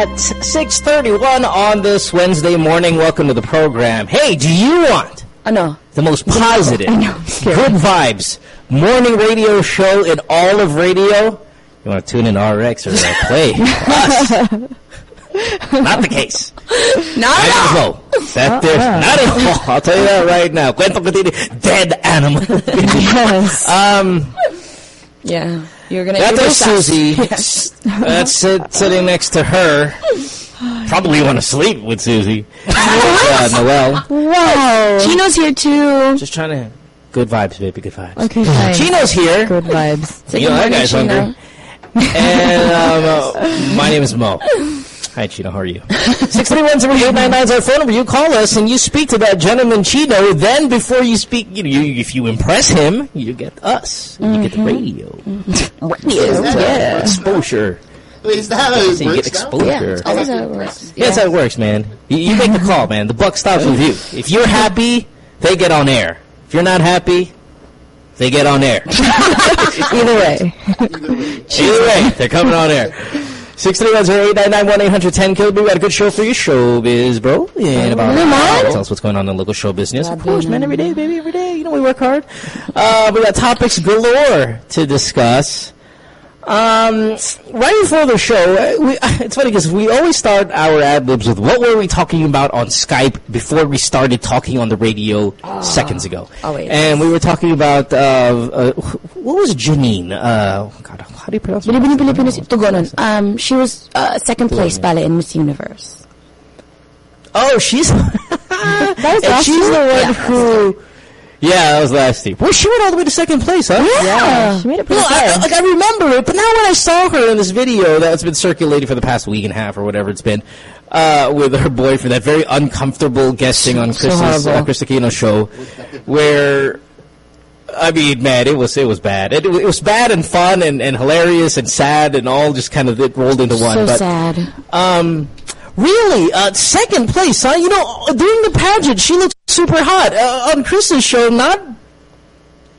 at 6.31 on this Wednesday morning. Welcome to the program. Hey, do you want Ano? the most positive, good vibes morning radio show in all of radio? You want to tune in RX or uh, play? Not the case. Not at all. That there's not at all. I'll tell you that right now. Kwento dead animal. Yes. um, Yeah. You're gonna that was Susie. Yes. That's sit, sitting next to her. Probably want to sleep with Susie. uh, Noel. Wow. Chino's here too. Just trying to. Good vibes, baby. Good vibes. Okay, fine. Chino's here. Good vibes. Say You know, that guy's Chino. hungry. And um, uh, my name is Mo. Hi, Chino. How are you? 631-0899 is our phone number. You call us and you speak to that gentleman, Chino. Then before you speak, you, you if you impress him, you get us. You get the radio. Yeah. Exposure. Wait, is that how it So get works exposure. Yeah. Always how it works. Yeah, that's how it works, man. You, you make the call, man. The buck stops with you. If you're happy, they get on air. If you're not happy, they get on air. Either way. Either way, they're coming on air. 631-0899-1810 Kilby. We got a good show for you. Showbiz, bro. In about an hour. Tell us what's going on in the local show business. Of course, man. Every day, baby. Every day. You know, we work hard. Uh, we got topics galore to discuss. Um, right before the show, uh, we, it's funny because we always start our ad libs with what were we talking about on Skype before we started talking on the radio seconds ago. And we were talking about uh, uh, what was Janine? Uh, God, how do you pronounce it? Bilibini Pilipinas Tugonon. Um, she was uh, second place pala in Miss Universe. Oh, she's That was and she's the one Yeah. who. Yeah, that was last year. Well, she went all the way to second place, huh? Yeah. She made it pretty Well, I, like I remember it, but now when I saw her in this video that's been circulating for the past week and a half or whatever it's been, uh, with her boyfriend, that very uncomfortable guesting on So Kris's uh. Kris Aquino show, where I mean, man, it was it was bad. It, it was bad and fun and, and hilarious and sad and all just kind of it rolled into one. So but sad. um, really, uh, second place, huh? You know, during the pageant, she looked super hot. Uh, on Kris's show, not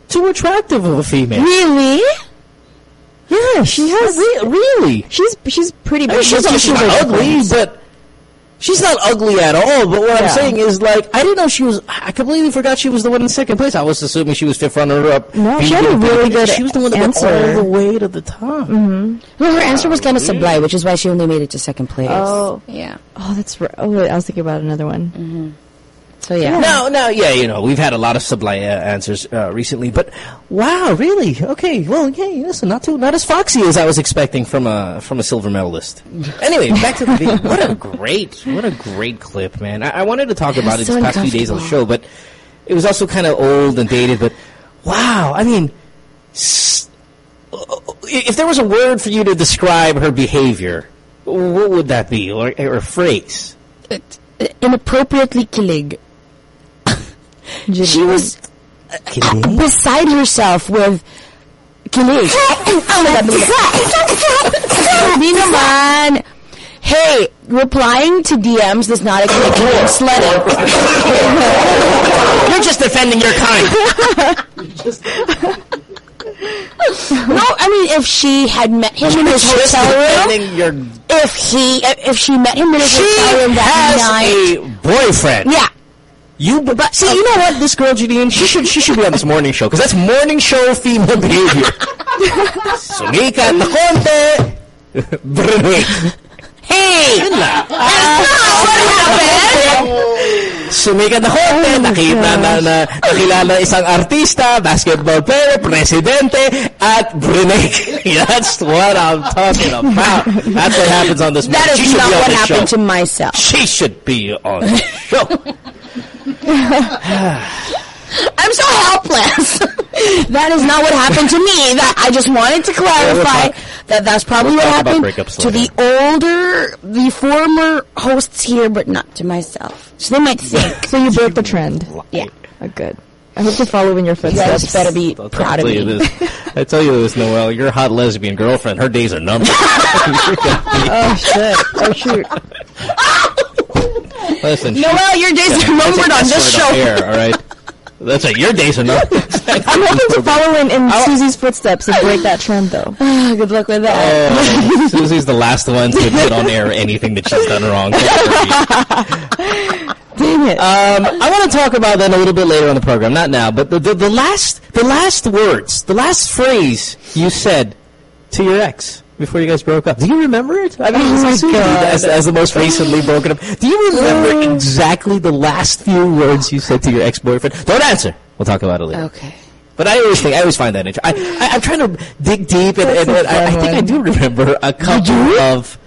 too attractive of a female. Really? Yeah, she has. Re- really? She's she's pretty I mean, she's, not, she's ugly, but she's not ugly at all. But what I'm saying is, like, I didn't know she was. I completely forgot she was the one in second place. I was assuming she was fifth runner up. No, she had a really good She was the one that answer. went all the way to the top. Mm-hmm. Well, her answer was kind of mm-hmm. sublime, which is why she only made it to second place. Oh. Yeah. Oh, that's right. Oh, wait, I was thinking about another one. Mm-hmm. So yeah. No, no, yeah, you know, we've had a lot of sublime uh, answers uh, recently, but wow, really? Okay, well, yeah, listen, not too, not as foxy as I was expecting from a from a silver medalist. Anyway, back to the video. What a great, what a great clip, man. I, I wanted to talk about it so these past few days on the show, but it was also kind of old and dated. But wow, I mean, s- if there was a word for you to describe her behavior, what would that be, or, or a phrase? Inappropriately kilig. She was Kidding? beside herself with kilig. Hindi naman. Hey, replying to DMs does not equate to being slutty. You're just defending your kind. No, I mean, if she had met him in his Just hotel room, your. if he, if she met him in his She hotel room that night, has a boyfriend. yeah. You, but see, you know what? This girl, Janine, she should she should be on this morning show because that's morning show female behavior. Sumikat na konti. Brunei. Hey! Yun lang. what happened? Sumikat na konti, nakita na, na nakilala isang artista, basketball player, presidente, at Brunei. That's what I'm talking about. That's what happens on this morning. She is not what happened show. to myself. She should be on the show. I'm so helpless. that is not what happened to me. That I just wanted to clarify talk- that that's probably we'll what happened breakups to the older, the former hosts here, but not to myself. So they might think. So you broke the trend. yeah. Oh, good. I hope to follow in your You guys footsteps. better be I'll proud of you me. this. I tell you this, Noel. Your hot lesbian girlfriend, her days are numbered. Oh shit! Oh shoot! Listen, Noel, your days are That's numbered on this show. Air, all right. That's right. Your days are not. I'm hoping to follow in, in Susie's footsteps and break that trend, though. Ah, Good luck with that. Oh, Susie's the last one to admit on air anything that she's done wrong. Dang it. Um, I want to talk about that a little bit later on the program. Not now, but the, the, the last the last words, the last phrase you said to your ex before you guys broke up. Do you remember it? I mean, Oh God. As, as the most recently broken up. Do you remember exactly the last few words you said to your ex boyfriend? Don't answer. We'll talk about it later. Okay. But I always think I always find that interesting. I, I I'm trying to dig deep, and, and, That's a I, I think I do remember a couple of.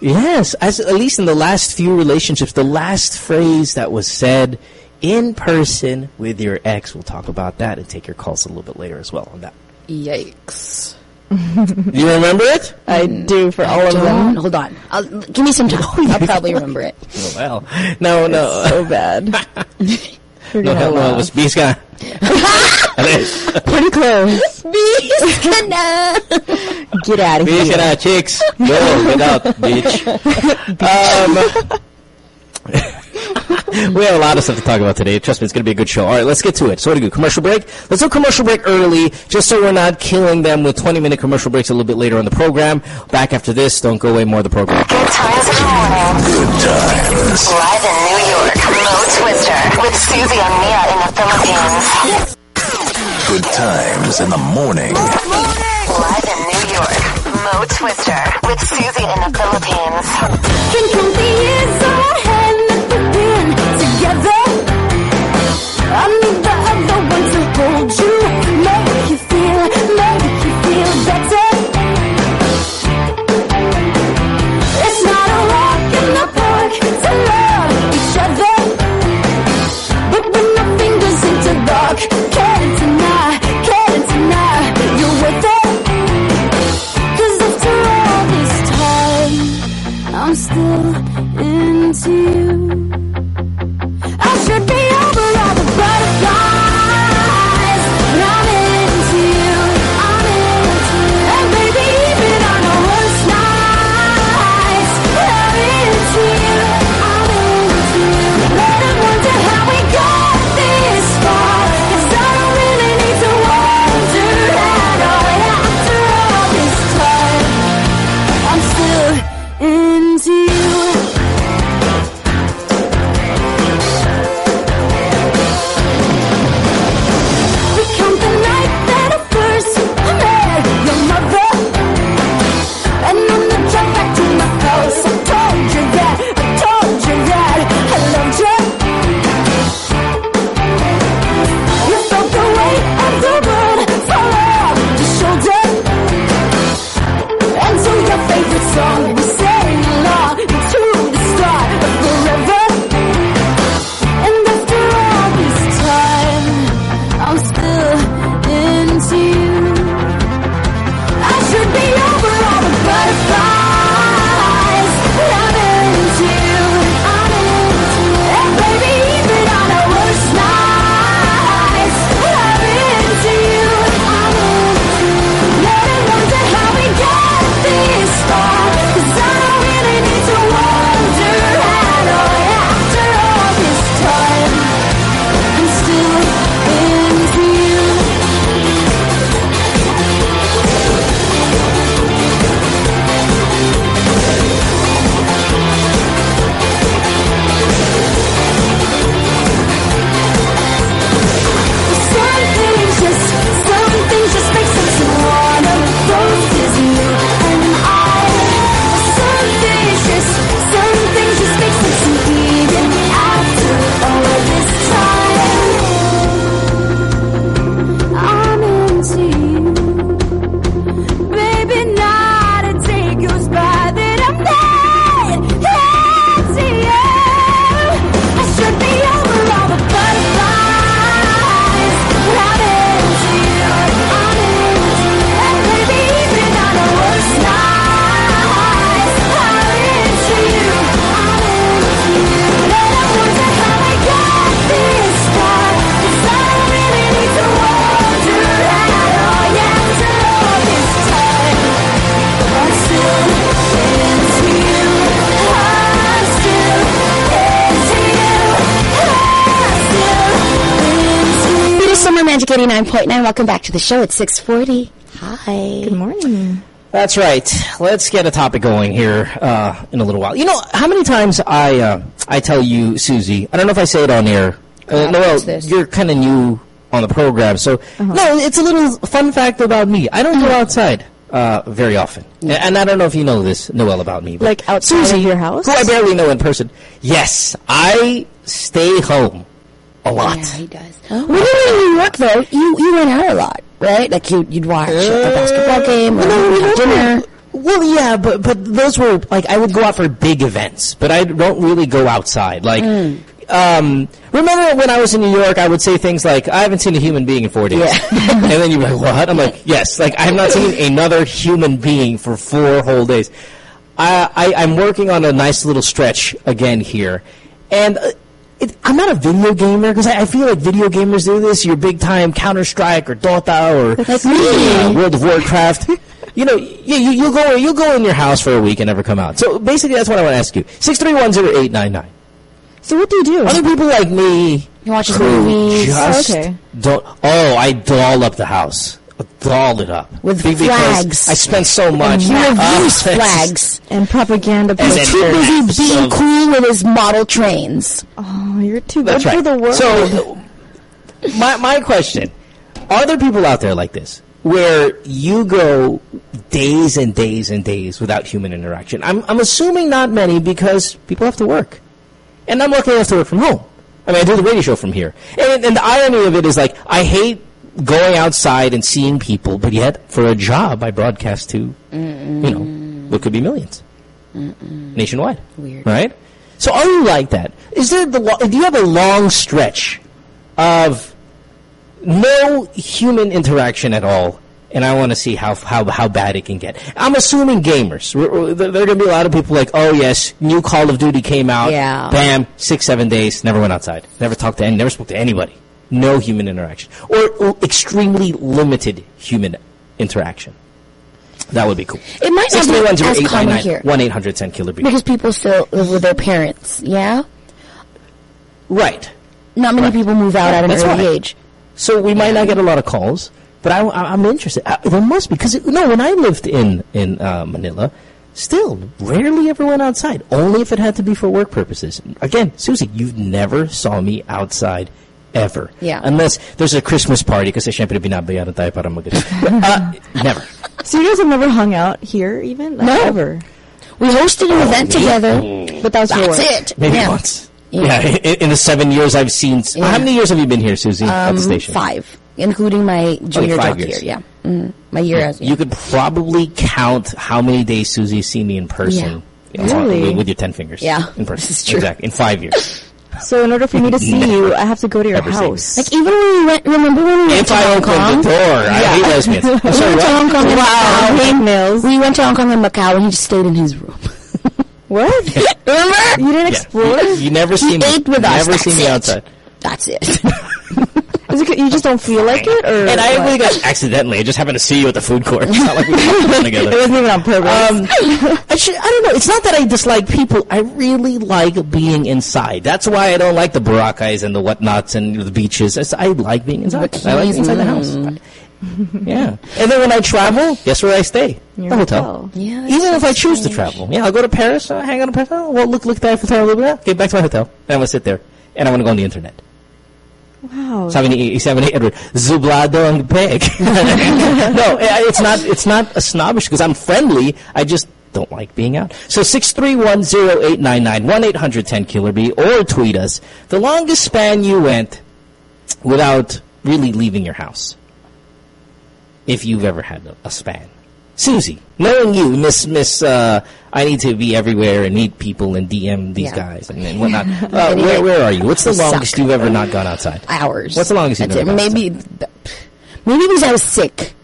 Yes, as at least in the last few relationships, the last phrase that was said in person with your ex. We'll talk about that and take your calls a little bit later as well on that. Yikes. Do you remember it? I do for all of them. Don't. Hold on. I'll, give me some time. I'll probably remember it. Oh, well, no, no, So bad. You're no, gonna no, laugh. it was Bisca. Pretty close. Get out of here. Bisca, chicks, go get out, bitch. Um, we have a lot of stuff to talk about today. Trust me, it's going to be a good show. All right, let's get to it. So what do we do? Commercial break? Let's do a commercial break early, just so we're not killing them with 20-minute commercial breaks a little bit later on the program. Back after this. Don't go away. More of the program. Good times in the morning. Good times. Live in New York, Mo Twister with Susie and Mia in the Philippines. Good times in the morning. Live in New York, Mo Twister with Susie in the Philippines. Been together. I need the 89.9. Welcome back to the show. It's 640. Hi. Good morning. That's right. Let's get a topic going here uh, in a little while. You know how many times I uh, I tell you, Susie. I don't know if I say it on air. Uh, Noel, you're kind of new on the program, so Uh-huh. no. It's a little fun fact about me. I don't go outside uh, very often, and, and I don't know if you know this, Noel, about me. But Like outside of Susie, your house? who I barely know in person. Yes, I stay home a lot. Yeah, he does. When you were in New York, though, you, you went out a lot, right? Like, you, you'd watch a basketball game or no, have dinner. Well, yeah, but but those were like I would go out for big events, but I don't really go outside. Like, Hmm. um, remember when I was in New York, I would say things like, "I haven't seen a human being in four days," and then you'd be like, "What?" I'm like, "Yes, like I have not seen another human being for four whole days." I, I I'm working on a nice little stretch again here, and. Uh, it, I'm not a video gamer because I, I feel like video gamers do this. You're big time Counter Strike or Dota or uh, World of Warcraft. you know, you, you, you'll go you'll go in your house for a week and never come out. So basically, that's what I want to ask you. Six three one zero eight nine nine. So what do you do? Other people like me You watch movies. just Okay. don't. Oh, I doll up the house. Doll it up With Be- flags. I spent so much. He Ah, reviews thanks. flags. and propaganda. And He's then too busy maps being of- cool with his model trains. oh, you're too That's good right. for the world. So, my my question: Are there people out there like this where you go days and days and days without human interaction? I'm I'm assuming not many because people have to work, and I'm lucky enough to work from home. I mean, I do the radio show from here, and, and the irony of it is like I hate going outside and seeing people, but yet for a job I broadcast to, you know, what could be 1000000s nationwide. Weird. right? So are you like that? Is there the lo- do you have a long stretch of no human interaction at all? And I want to see how how how bad it can get. I'm assuming gamers. There are going to be a lot of people like, oh yes, new Call of Duty came out. Yeah. Bam, six seven days, never went outside, never talked to any, never spoke to anybody. No human interaction, or, extremely limited human interaction. That would be cool. It might not be as common here. One eight hundred ten killer B. Because people still live with their parents, yeah? Right. Not many Right. people move out at an That's early right. age. So we might not get a lot of calls, but I, am interested. I, there must be because no, when I lived in in uh, Manila, still rarely ever went outside. Only if it had to be for work purposes. Again, Susie, you never saw me outside ever. Yeah. Unless there's a Christmas party kasi syempre binabayaran tayo para mag uh, Never. So you guys have never hung out here, even like, No. ever. We hosted an event together. But that was That's work. it. Maybe yeah. once. Yeah. Yeah. in, in the seven years I've seen. Yeah. How many years have you been here, Susie, at Um, the station? five, including my junior five job years. year. Yeah, mm, my year as You could probably count how many days Susie has seen me in person. Yeah. Really? With, with your ten fingers. Yeah, In person. this is true. Exactly. In five years. So in order for me to see you, I have to go to your house. like even when we went. Remember when we went if to I Hong open Kong? the door, I hate lesbians. I'm We sorry, went to Hong? Kong. and Wow, Macau. We went to Hong Kong and Macau, and he just stayed in his room. What? Remember? You didn't Yeah. explore? You never see He me. ate with us. Never That's see me outside. That's it. It you just don't feel like it, or And I really got accidentally. I just happened to see you at the food court. It's not like we were it wasn't even on purpose. Um, actually, I don't know. It's not that I dislike people. I really like being inside. That's why I don't like the Boracays and the whatnots and the beaches. It's- I like being inside. I like being inside the house. yeah. And then when I travel, guess where I stay? Your the hotel. hotel. Yeah, Even so if I choose to travel. Yeah, I'll go to Paris, uh, hang out in Paris. Oh, well, look, look at the Eiffel Tower a little bit. Get back to my hotel. And I'm going to sit there. And I'm going to go on the internet. Wow. Sabi ni, sabi ni Edward, zublado ang peg. no, eh, it's not, it's not a snobbish because I'm friendly. I just don't like being out. So 6310899, 1-800-10-KILLER-B, or tweet us. The longest span you went without really leaving your house. If you've ever had a span. Susie, knowing you, Miss, Miss, uh, I need to be everywhere and meet people and DM these Yeah. guys and, and whatnot. Uh, where, where are you? What's the Suck. longest you've ever not gone outside? Hours. What's the longest you've That's ever it. gone Maybe, maybe because I was sick.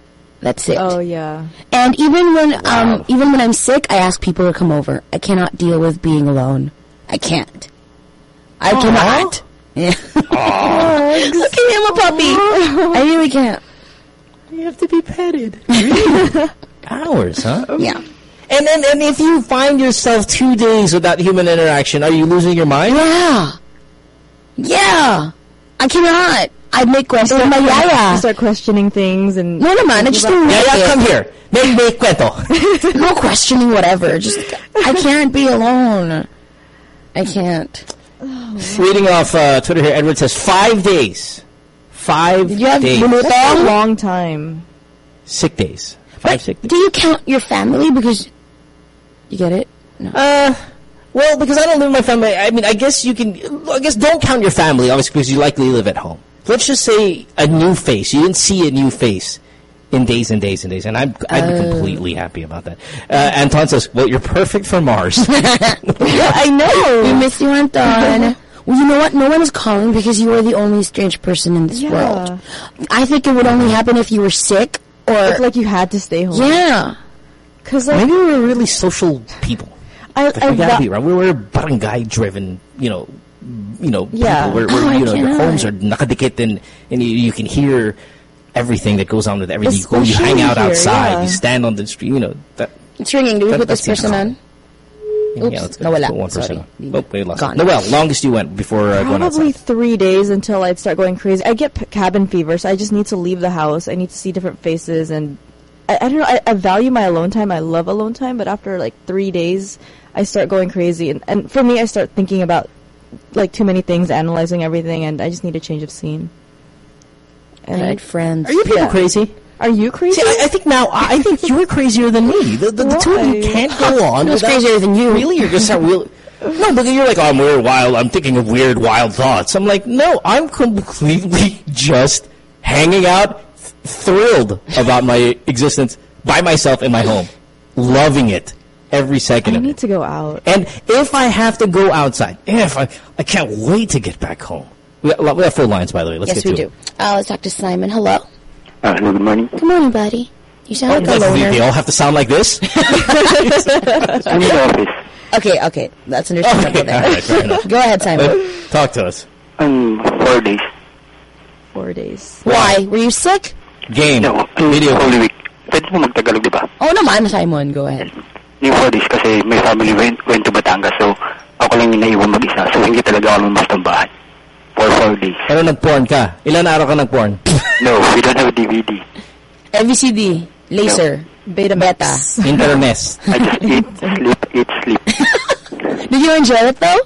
That's it. Oh yeah. And even when um even when I'm sick, I ask people to come over. I cannot deal with being alone. I can't. I cannot. Yeah. Look at him, a puppy. I really can't. You have to be petted. Hours, huh? Yeah. And then, and if you find yourself two days without human interaction, are you losing your mind? Yeah. Yeah. I cannot. I'd make kwento with my You start questioning things and No naman, I just don't Yeah, like yeah, come here. Make me kwento. No questioning whatever. Just I can't be alone. I can't. Reading off uh, Twitter here, Edward says five days. Five Did you have days. minuto? a long time. Sick days. Five sick days. Do you count your family because you get it? No. Uh, well, because I don't live with my family. I mean, I guess you can. I guess don't count your family, obviously, because you likely live at home. Let's just say a new face. You didn't see a new face in days and days and days, and I'm I'd be completely happy about that. Uh, Anton says, "Well, you're perfect for Mars." I know. We miss you, Anton. Well, you know what? No one is calling because you are the only strange person in this Yeah. world. I think it would only happen if you were sick or It's like you had to stay home. yeah. Because like Maybe we're really social people. I, Like, I we gotta be right. We're, we're barangay-driven, you know, you know, Yeah. people. We're, Oh, you know, your homes are nakadikit and, and you, you can hear everything that goes on with everything. You go, you hang out here, outside, yeah. you stand on the street, you know, that, It's ringing. Do we That- put this person common. On? yeah, Oops, let's go. nawala. One person Sorry. Oh, we lost Gone. it. Noel, longest you went before uh, going probably three days until I'd start going crazy. I get p- cabin fever, so I just need to leave the house. I need to see different faces, and I, I don't know. I, I value my alone time. I love alone time, but after like three days, I start going crazy, and, and for me, I start thinking about like too many things, analyzing everything, and I just need a change of scene. I And need friends. Are you people Yeah. crazy? Are you crazy? See, I, I think now, I I think you're crazier than me. The, the, the two of you can't go on. Who's without- crazier than you? Really? You're just not real. No, but you're like, oh, I'm weird, wild. I'm thinking of weird, wild thoughts. I'm like, no, I'm completely just hanging out, th- thrilled about my existence by myself in my home, loving it every second I of need it. to go out. And if I have to go outside, if I, I can't wait to get back home. We got, we have full lines, by the way. Let's yes, get we do. it. Uh, let's talk to Simon. Hello. Uh, hello, good morning. Good morning, buddy. You sound like a What, they, loner. they all have to sound like this? I'm in the office. Okay, okay. That's understandable Okay, all then. right. Go ahead, Simon. Talk to us. Um, four days. Four days. Why? Were you sick? Game. No, Video. Holy Week. Pwede mo magtagalog, di ba? Oh, naman, Simon. Go ahead. Yung four days kasi my family went, went to Batangas so ako lang yung naiwan mag-isa so hindi talaga ako lumabas ng bahay. For four days. Pero nag-porn ka. Ilan araw ka nag-porn? No, we don't have a DVD. MVCD. Laser. Beta. Beta. Internet. I just eat, sleep, eat, sleep. Did you enjoy it though?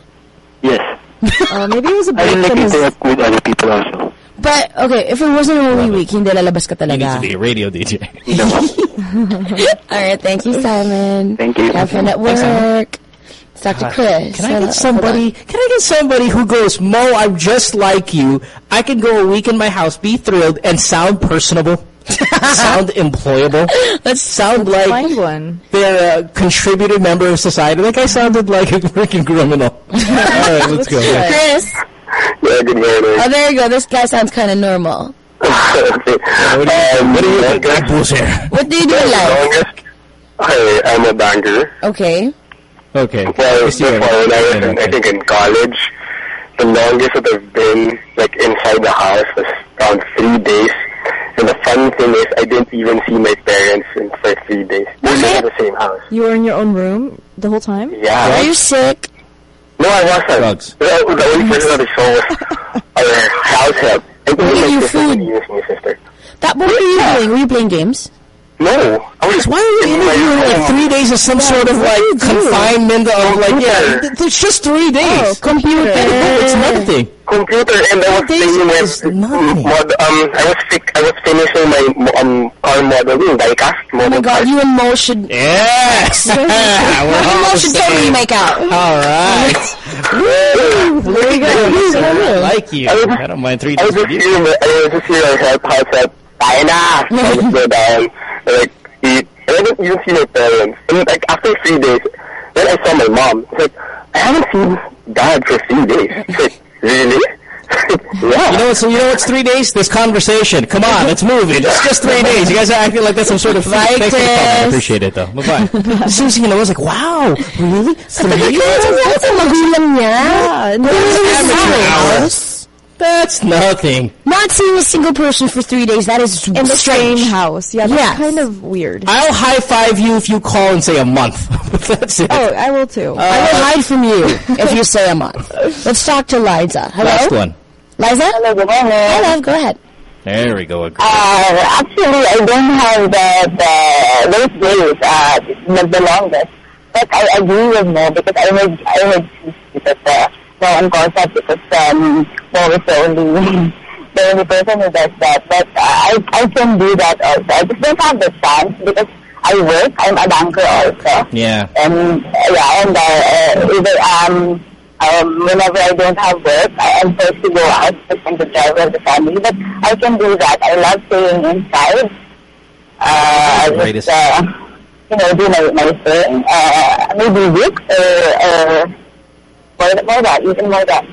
Yes. Uh, maybe it was a I break don't like from his. interact with other people also. But, okay, if it wasn't a Holy Week, hindi lalabas ka talaga. You need to be a radio DJ. Alright, thank you, Simon. Thank you. Have fun at Thanks, work. It's Dr. Chris. Can I get somebody? Can I get somebody who goes, Mo? I'm just like you. I can go a week in my house, be thrilled, and sound personable, sound employable. Let's sound like Find one. they're a contributing member of society. Like I sounded like a freaking criminal. All right, let's go. try. Chris. Yeah, good morning. Oh, there you go. This guy sounds kind of normal. What do you, um, what do you think? Like Bruce here. What do you do in life? I, I'm a banker. Okay. Okay. Well, Gusto before when I was, in, Okay. I think, in college, the longest that I've been, like, inside the house was around three days. And the funny thing is, I didn't even see my parents in for three days. We live in the same house. You were in your own room the whole time? Yeah. Are you sick? No, I wasn't. Drugs. The, the only person that I saw was our house help. And even give my you sister food. and even my sister. That, what were you doing? Were you playing games? No. I was Why are you in interviewing like three days of some sort of like confinement of like yeah? It's just three days. Oh, computer. It's nothing. computer and I was is with mod, um I was fi- I was finishing my um car modeling diecast Oh my god, you and Mo should... Yes. You and Mo should totally make out. All right. There you I like you. I was- I don't mind three days. I was just hearing I was just hearing house help tayo na so I just go down and, like eat and I didn't even see my parents and like after three days then I saw my mom it's like I haven't seen dad for three days it's like really yeah You know what's you know what's three days? This conversation. Come on, let's move it. It's just three days. You guys are acting like that's some sort of fight. Thanks for the. I appreciate it though. Bye bye. Susie, you know, I was like, wow, really? Three? That's a magulang niya. Yeah. No, Average hour. House. That's nothing. Not seeing a single person for three days, that is in the strange. same house. Yeah, that's Yes. kind of weird. I'll high five you if you call and say a month. that's it. oh, I will too. I will hide from you if you say a month. Let's talk to Liza. Hello? Last one. Liza? Hello, good morning. Hi, love. Go ahead. There we go. Uh, actually, I don't have the, the those days, uh, the, the longest. But I agree with Mo because I heard, I heard because, uh, no on concept because, um, Mo is the only, the only person who does that. But uh, I, I can do that also. I just don't have the chance because I work. I'm a banker also. Yeah. And, uh, yeah, and, uh, uh, either, um, um, whenever I don't have work, I am forced to go out and to travel the family. But I can do that. I love staying inside. Uh, greatest. Just, uh, you know, do my, my thing. Uh, maybe week or, or more that, even more that.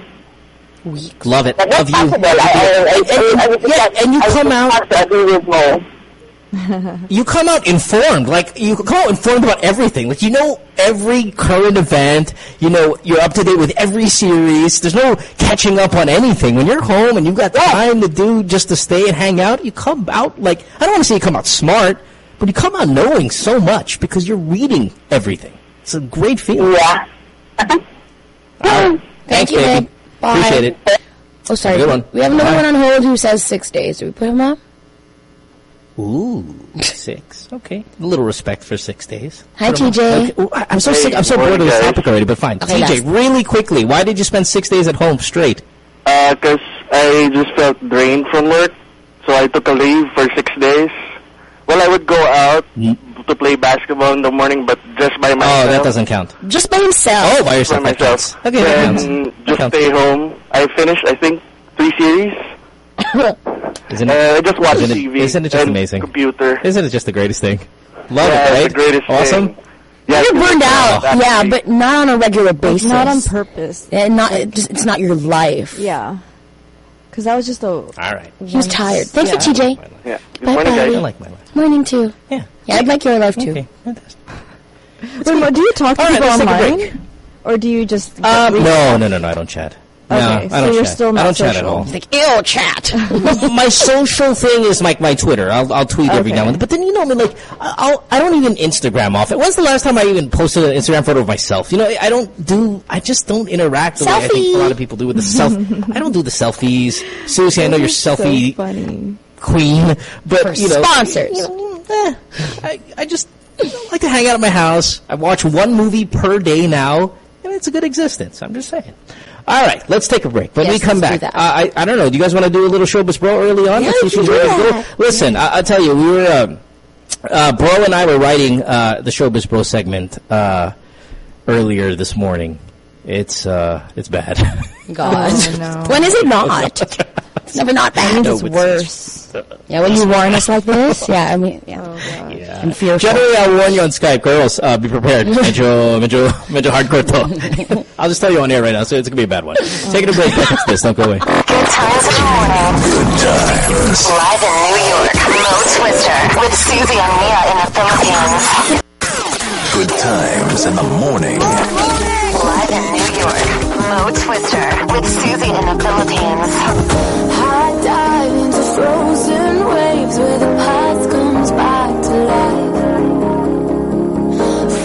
Love it. But Love you. possible. I, I, I, I, I, yeah, and you come out- have to agree with Mo. You come out informed. Like, you come out informed about everything. Like, you know every current event. You know, you're up to date with every series. There's no catching up on anything. When you're home and you've got time to do just to stay and hang out, you come out like, I don't want to say you come out smart, but you come out knowing so much because you're reading everything. It's a great feeling. Yeah. All right. Thanks, you, baby. babe. Bye. Appreciate it. Oh, sorry. Good one. We have another Bye. one on hold who says six days. Do we put him up? Ooh, six. Okay. A little respect for six days. Hi, Put 'em up. TJ. Okay. Ooh, I- I'm so Hey, sick. I'm so good bored of this topic already, but fine. Okay, TJ, last. really quickly, why did you spend six days at home straight? Uh 'cause I just felt drained from work, so I took a leave for six days. Well, I would go out Mm. To play basketball in the morning, but just by myself. Oh, that doesn't count. Just by himself. Oh, by yourself. by That counts. myself. Okay, that then counts. That just counts. stay home. I finished, I think, three series. Isn't Uh, it? I just watched Isn't TV. isn't it just and amazing? Computer. Isn't it just the greatest thing? Love yeah, it, it's right? the greatest awesome. thing. Yeah, You're burned out. actually. Yeah, but not on a regular basis. Not on purpose. And not, it just, it's not your life. Yeah. Because that was just a. All right. He was tired. Thanks Yeah. for TJ. Yeah. Good Bye, morning, bye. I like my life. Morning too. Yeah. Yeah, I'd like your life too. Okay. Fantastic. Wait, do you talk to All right, people let's take online? break. Or do you just. Um, no, no, no, no. I don't chat. No, Okay, I so don't you're chat. still I not don't chat at social. all. Like, ew, chat. my social thing is like my Twitter. I'll, I'll tweet every Okay. now and then. But then you know, I mean, like I- I'll I don't even Instagram off it. When's the last time I even posted an Instagram photo of myself? You know, I don't do. I just don't interact the way I think a lot of people do with the self. I don't do the selfies. Seriously, I know you're so selfie funny. queen, but For you know, sponsors. you know, eh, I I just like to hang out at my house. I watch one movie per day now, and it's a good existence. I'm just saying. All right, let's take a break. When Yes, we come do back, uh, I I don't know. Do you guys want to do a little showbiz bro early on? Yeah, Let's see do ready to go. that. Listen, I, I'll tell you, we were. Um, uh, bro and I were writing uh, the showbiz bro segment uh, earlier this morning. It's uh, it's bad. God. Oh, no. When is it not? it's never not bad. No, It's but- worse. Yeah, when you warn us like this, yeah, I mean, yeah. Oh, Yeah. I'm fearful. Generally, I'll warn you on Skype. Girls, uh, be prepared. Medyo, medyo, medyo hardcore to. I'll just tell you on air right now, so it's going to be a bad one. Taking a break. Back after this. Don't go away. Good times in the morning. Good times. Live in New York, Mo Twister with Susie and Mia in the Philippines. Good times in the morning. In New York, Mo Twister with Susie in the Philippines. High dive into frozen waves where the past comes back to life.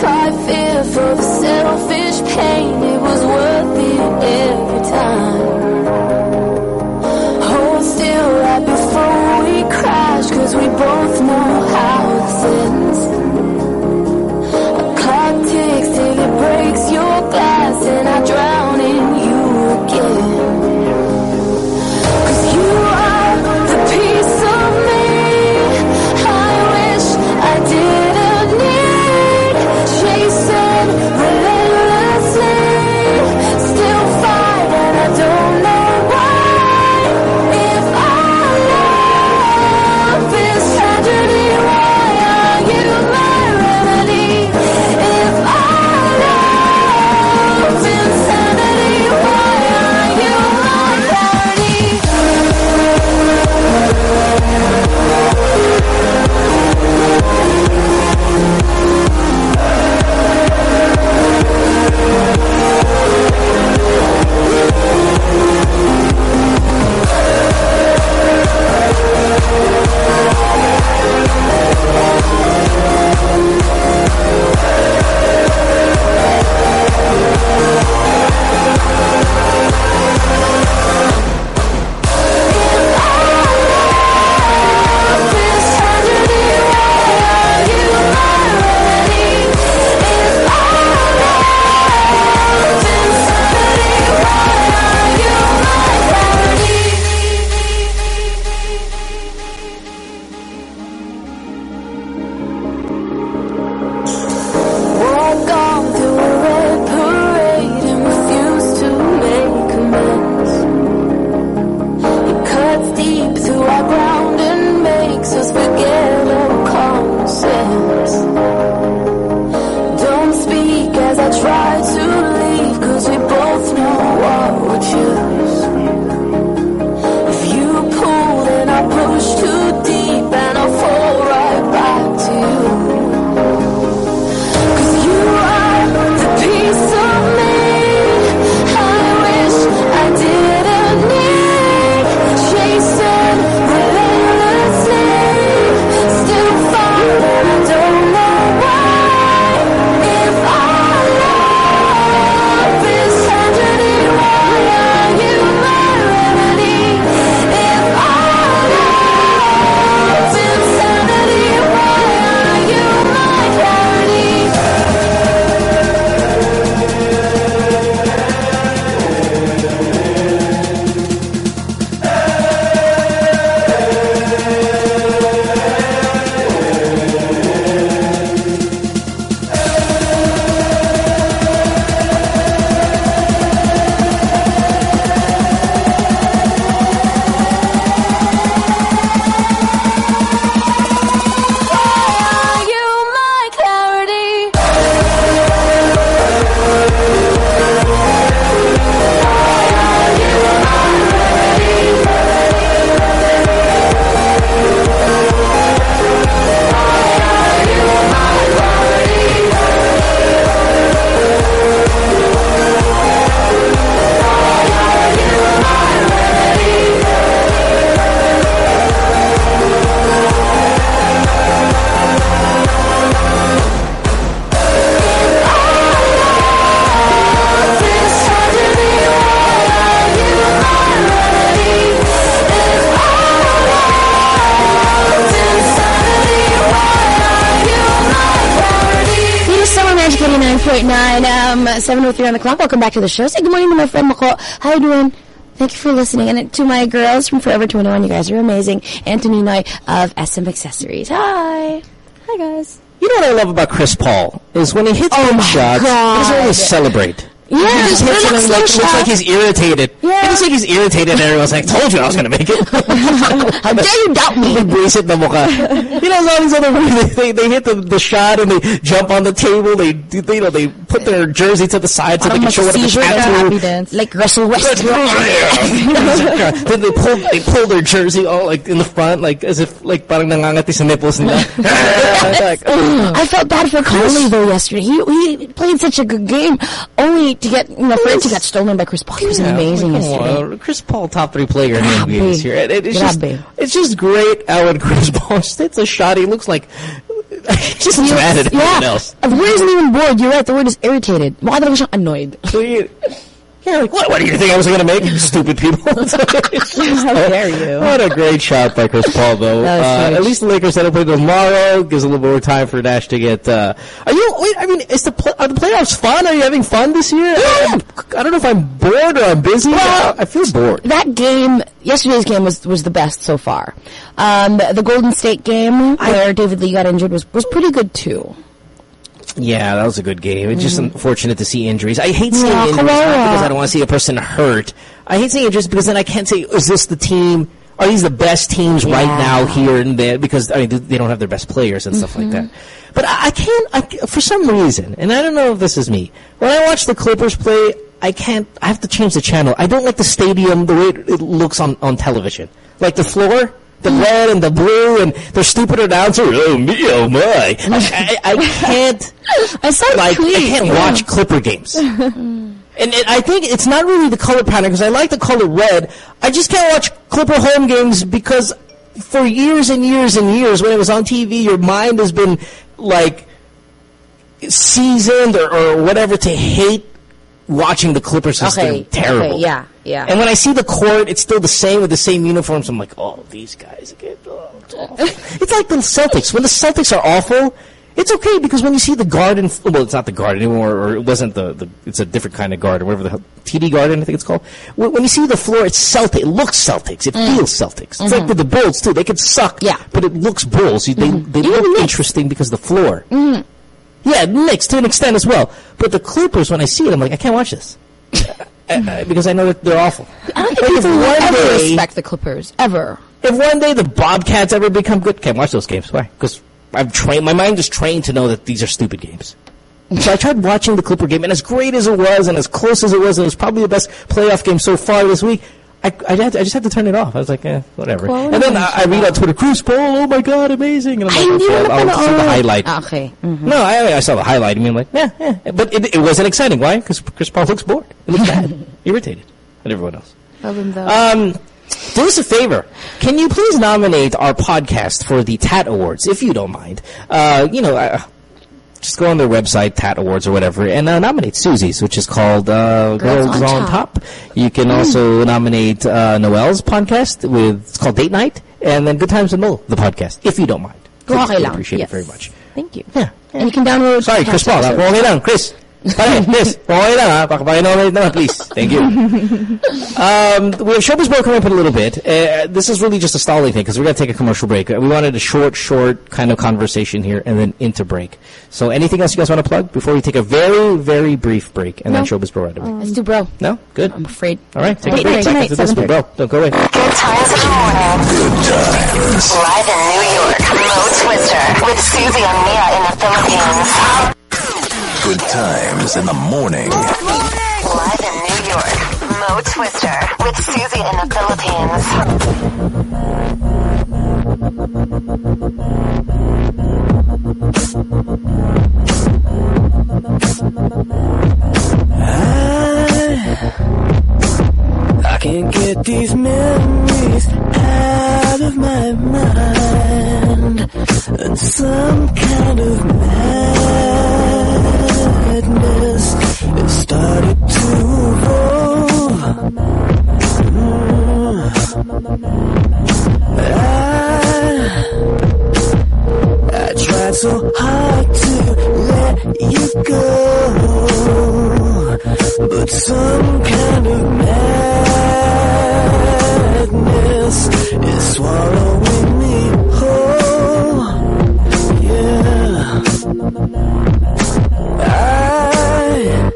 Fight fear for the selfish pain, it was worth it every time. Hold still right before we crash, cause we both know how and I drown Welcome back to the show. Say good morning to my friend Mako. How you doing? Thank you for listening. And to my girls from Forever 21, you guys are amazing. Anthony Noy of SM Accessories. Hi. Hi guys. You know what I love about Chris Paul is when he hits Oh one my shot, he God. doesn't always celebrate. Yeah, He just hits it and like, looks like he's irritated. Yeah. It looks like he's irritated and everyone's like, told you I was going to make it. How dare you doubt me? Bwisit na mukha. You know, all these other they, they, they hit the, the shot and they jump on the table. They, they you know they put their jersey to the side so they can Parang show what the seizure tattoo. ka. Happy dance. Like Russell Westbrook. then they pull they pull their jersey all like in the front like as if like parang nangangati sa nipples nila. like, oh. I felt bad for Conley though yesterday. He he played such a good game, only to get you know for it to get stolen by Chris Paul. He was Yeah, amazing come yesterday. on. Chris Paul, top three player in the NBA this year. It, it, it's just, it's just great how when Chris Paul just hits a shot, he looks like just mad at everyone Yeah, else. the word isn't even bored. You're right. The word is irritated. Mukha talaga siyang annoyed. So you, yeah, like what? What do you think I was going to make? Stupid people. How dare you? What a great shot by Chris Paul, though. Uh, at least the Lakers said to play tomorrow. Gives a little more time for Nash to get. Uh, are you? Wait, I mean, is the play, are the playoffs fun? Are you having fun this year? I, I don't know if I'm bored or I'm busy. Well- I, I feel bored. That game, yesterday's game was was the best so far. Um, the, the Golden State game where David Lee got injured was was pretty good too. Yeah, that was a good game. It's just mm. unfortunate to see injuries. I hate seeing Yeah, injuries not because I don't want to see a person hurt. I hate seeing injuries because then I can't say, is this the team? Are these the best teams right now here and there? Because I mean, they don't have their best players and stuff like mm-hmm. that. But I, I can't. I, for some reason, and I don't know if this is me. When I watch the Clippers play, I can't. I have to change the channel. I don't like the stadium the way it, it looks on on television. Like the floor. The red and the blue and their stupid announcer. Oh me, oh my! I, I, I can't I saw like tweet. I can't watch Clipper games. and it, I think it's not really the color pattern because I like the color red. I just can't watch Clipper home games because for years and years and years when it was on TV, your mind has been like seasoned or, or whatever to hate watching the Clippers Okay, terrible. okay, yeah, yeah. And when I see the court, it's still the same with the same uniforms. I'm like, oh, these guys again. Oh, it's awful. it's like the Celtics. When the Celtics are awful, it's okay because when you see the Garden, well, it's not the Garden anymore, or it wasn't the, the it's a different kind of Garden, whatever the hell, TD Garden, I think it's called. When, when you see the floor, it's Celtic. It looks Celtics. It mm. feels Celtics. It's like mm-hmm. with the Bulls too. They could suck, Yeah. but it looks Bulls. They mm-hmm. they Even look the Knicks. interesting because the floor. Mm-hmm. Yeah, Knicks to an extent as well. But the Clippers, when I see it, I'm like, I can't watch this. Uh, uh, because I know that they're awful. I don't think if people will ever day- respect the Clippers ever. if one day the Bobcats ever become good, can't watch those games. Why? Because I've trained, my mind is trained to know that these are stupid games. So I tried watching the Clipper game, and as great as it was, and as close as it was, it was probably the best playoff game so far this week. I, I, had to- I just had to turn it off. I was like, eh, whatever. Well, and then I, I read on Twitter, Chris Paul, oh my god, amazing. And I'm like, okay, I'll, I'll see the highlight. Okay. Mhm. No, I, I saw the highlight. I mean, like, yeah, yeah. But it, it wasn't exciting. Why? Because Chris Paul looks bored. He looks bad, irritated, and everyone else. Love him though. Um, do us a favor. Can you please nominate our podcast for the TAT Awards, if you don't mind? Uh, you know, uh, just go on their website, TAT Awards or whatever, and uh, nominate Susie's, which is called uh, Girls, Girls on, on Top. You can also nominate uh, Noel's podcast with it's called Date Night, and then Good Times with Mo, the podcast, if you don't mind. Okay We lang. appreciate Yes. it very much. Thank you. Yeah. and you can download. Sorry, Chris Paul. Ha? episodes. Chris. Pare, Chris. Okay lang, ha? Pakinominate naman, please. Thank you. um, we have Showbiz Bro coming up in a little bit. Uh, this is really just a stalling thing because we're going to take a commercial break. Uh, We wanted a short, short kind of conversation here and then into break. So anything else you guys want to plug before we take a very, very brief break and then No. Showbiz Bro right away? Let's do bro. No? Good. I'm afraid. All right, take a break. wait, Back tonight, into this with Bro. Don't go away. Good times in the morning. Live in New York, Mo Twister with Susie and Mia in the Philippines. Good times in the morning. Live in New York, Mo Twister with Susie in the Philippines. I I can't get these memories out of my mind. And some kind of madness it started to roll. Mm. I, I tried so hard to let you go, but some kind of madness is swallowing me whole. Yeah.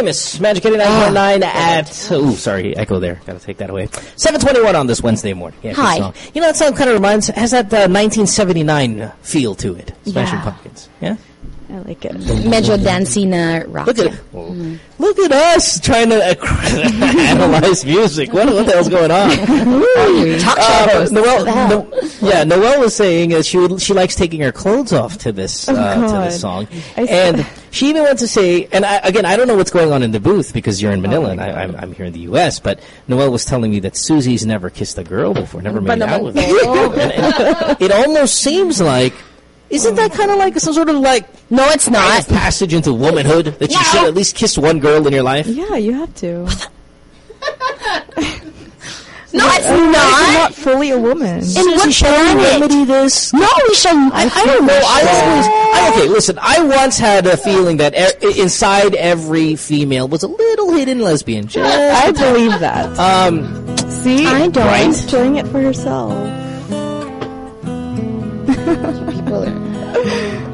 famous Magic 89.9 at. Ooh, sorry, echo there. Got to take that away. 721 on this Wednesday morning. Yeah, Hi. You know, that song kind of reminds, has that uh, 1979 feel to it. Smashing Yeah. Pumpkins. Yeah? I like it. Medyo dancey na rock. Look at Look at us trying to uh, analyze music. What, what the hell's going on? Talk show Uh, host. Noel, What the hell? no, yeah, Noelle was saying that she would, she likes taking her clothes off to this uh, to Oh, God. this song, I and she even went to say, and I, again, I don't know what's going on in the booth because you're in Oh Manila and I, I'm, I'm here in the U.S. But Noelle was telling me that Susie's never kissed a girl before, never made out with her. And- and it almost seems like. Isn't that kind of like some sort of like No, it's rite not. of passage into womanhood that you should at least kiss one girl in your life? Yeah, you have to. No, it's You're not. not fully a woman. In what shall we remedy this? No, we shouldn't. I, I don't know. I always, I, okay, listen. I once had a feeling that e- inside every female was a little hidden lesbian. Just I believe that. um, See? I don't. Right? Showing it for herself.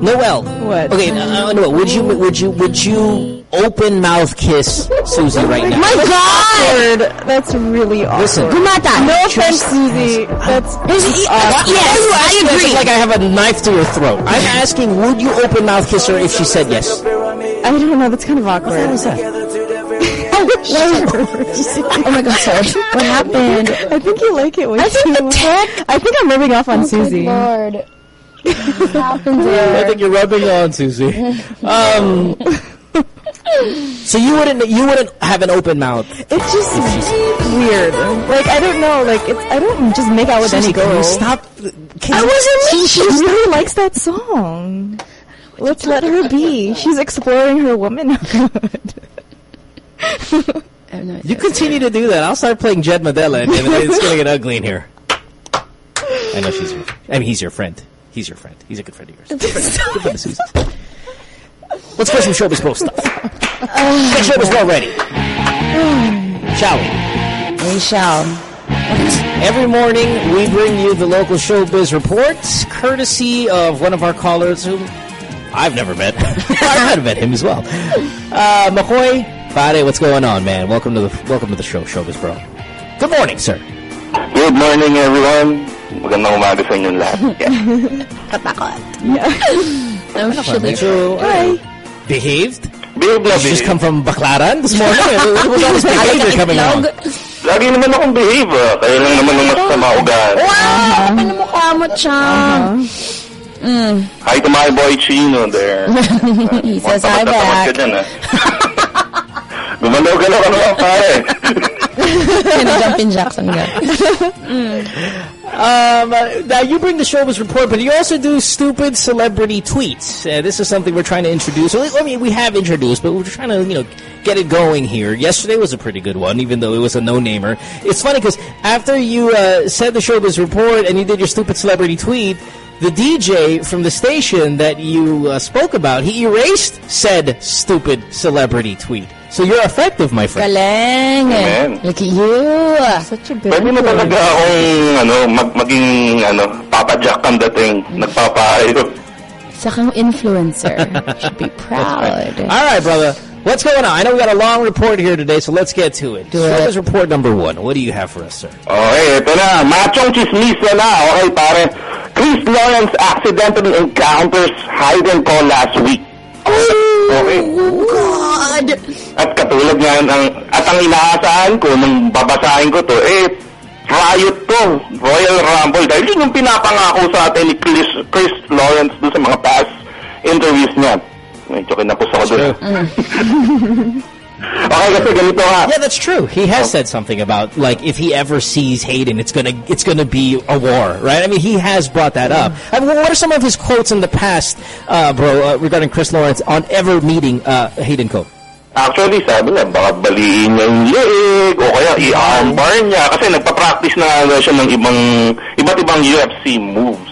Noelle. What? Okay, uh, Noelle. Would you, would you, would you open mouth kiss Susie right now? My God! That's really awkward. Listen. Kumata. No offense, Susie. That's Yes, I I agree. Like I have a knife to your throat. I'm asking, would you open mouth kiss her if she said yes? I don't know. That's kind of awkward. What was that? oh my God, sorry. What happened? I think you like it way I think the much. tech. I think I'm rubbing off on Susie. Lord. What happened I think you're rubbing on, Susie. Um, So you wouldn't you wouldn't have an open mouth. It's just weird. Like I don't know. Like it's I don't just make out with Susie, any girl. you stop? I wasn't. She really likes that song. Let's let her be. She's exploring her womanhood. You continue to do that. I'll start playing Jed Madela, and it's going to get ugly in here. I know she's your. I mean, he's your friend. He's your friend. He's a good friend of yours. Let's play some Showbiz Bro stuff. Get Showbiz Bro ready. Shall we? We shall. Every morning, we bring you the local showbiz reports, courtesy of one of our callers who I've never met. I've met him as well. Uh, McCoy, Pare, what's going on, man? Welcome to the welcome to the show, Showbiz Bro. Good morning, sir. Good morning, everyone. Magandang umaga sa inyong lahat. Katakot. I'm Medyo, uh, behaved? Behave na behave. come from Baclaran this morning? It was all this behavior coming on. Lagi naman akong behave, ah. Kaya lang naman ng mas sama ugali. Wow! Ano mo, Chang? Mm. Hi to my boy Chino there. He says hi back. ah. Gumalaw-galaw ka naman, pare. Can jumping jacks on that. Um, uh, now you bring the showbiz report, but you also do stupid celebrity tweets. Uh, this is something we're trying to introduce. I mean, we have introduced, but we're trying to, you know, get it going here. Yesterday was a pretty good one, even though it was a no-namer. It's funny because after you uh, said the showbiz report and you did your stupid celebrity tweet, the DJ from the station that you uh, spoke about, he erased said stupid celebrity tweet. So you're effective, my friend. Galing. Eh. Amen. Look at you. Such a good Pwede na talaga akong ano, mag maging ano, Papa Jack ang dating. Nagpapaayos. Sakang influencer. Should be proud. All right, brother. What's going on? I know we got a long report here today, so let's get to it. Do Showbiz it. report number one. What do you have for us, sir? Okay, ito na. Machong chismisa na. Okay, pare. Chris Lawrence accidentally encounters Hayden Kho last week. Okay. God. At katulad nga, ang, at ang inaasahan ko nung babasahin ko to, eh, riot to. Royal Rumble. Dahil yun yung pinapangako sa atin ni Chris, Chris Lawrence doon sa mga past interviews niya. Medyo kinapos ako doon. Okay, kasi ganito nga. Yeah, that's true. He has said something about like if he ever sees Hayden, it's gonna it's gonna be a war, right? I mean, he has brought that up. I mean, what are some of his quotes in the past, uh, bro, uh, regarding Chris Lawrence on ever meeting uh, Hayden Kho? Actually, sabi niya, baka baliin niya yung leeg, o kaya i-armbar niya, kasi nagpa-practice na nga siya ng ibang, iba't ibang UFC moves.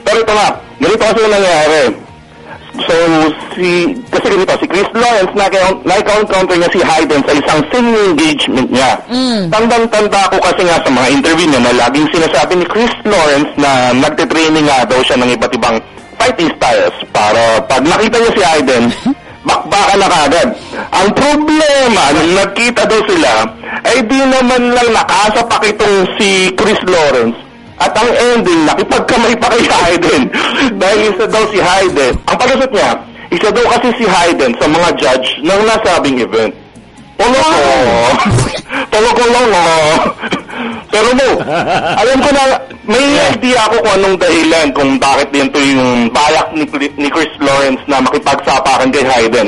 Pero ito nga, ganito kasi nangyari. So, si, kasi ganito, si Chris Lawrence, na-encounter niya si Hayden sa isang singing engagement niya. Tandang-tanda ko kasi nga sa mga interview niya na laging sinasabi ni Chris Lawrence na nagtitraining nga daw siya ng iba't ibang fighting styles para pag nakita niya si Hayden, bakbakan na kagad. Ang problema, nung nagkita daw sila, ay di naman lang nakasapak itong si Chris Lawrence. At ang ending, nakipagkamay pa kay Hayden. Dahil isa daw si Hayden. Ang pagkasot niya, isa daw kasi si Hayden sa mga judge ng nasabing event. Toloko! Toloko lang, no? Pero mo, alam ko na, may idea ako kung anong dahilan kung bakit dito yung balak ni, ni Chris Lawrence na makipagsapakan kay Hayden.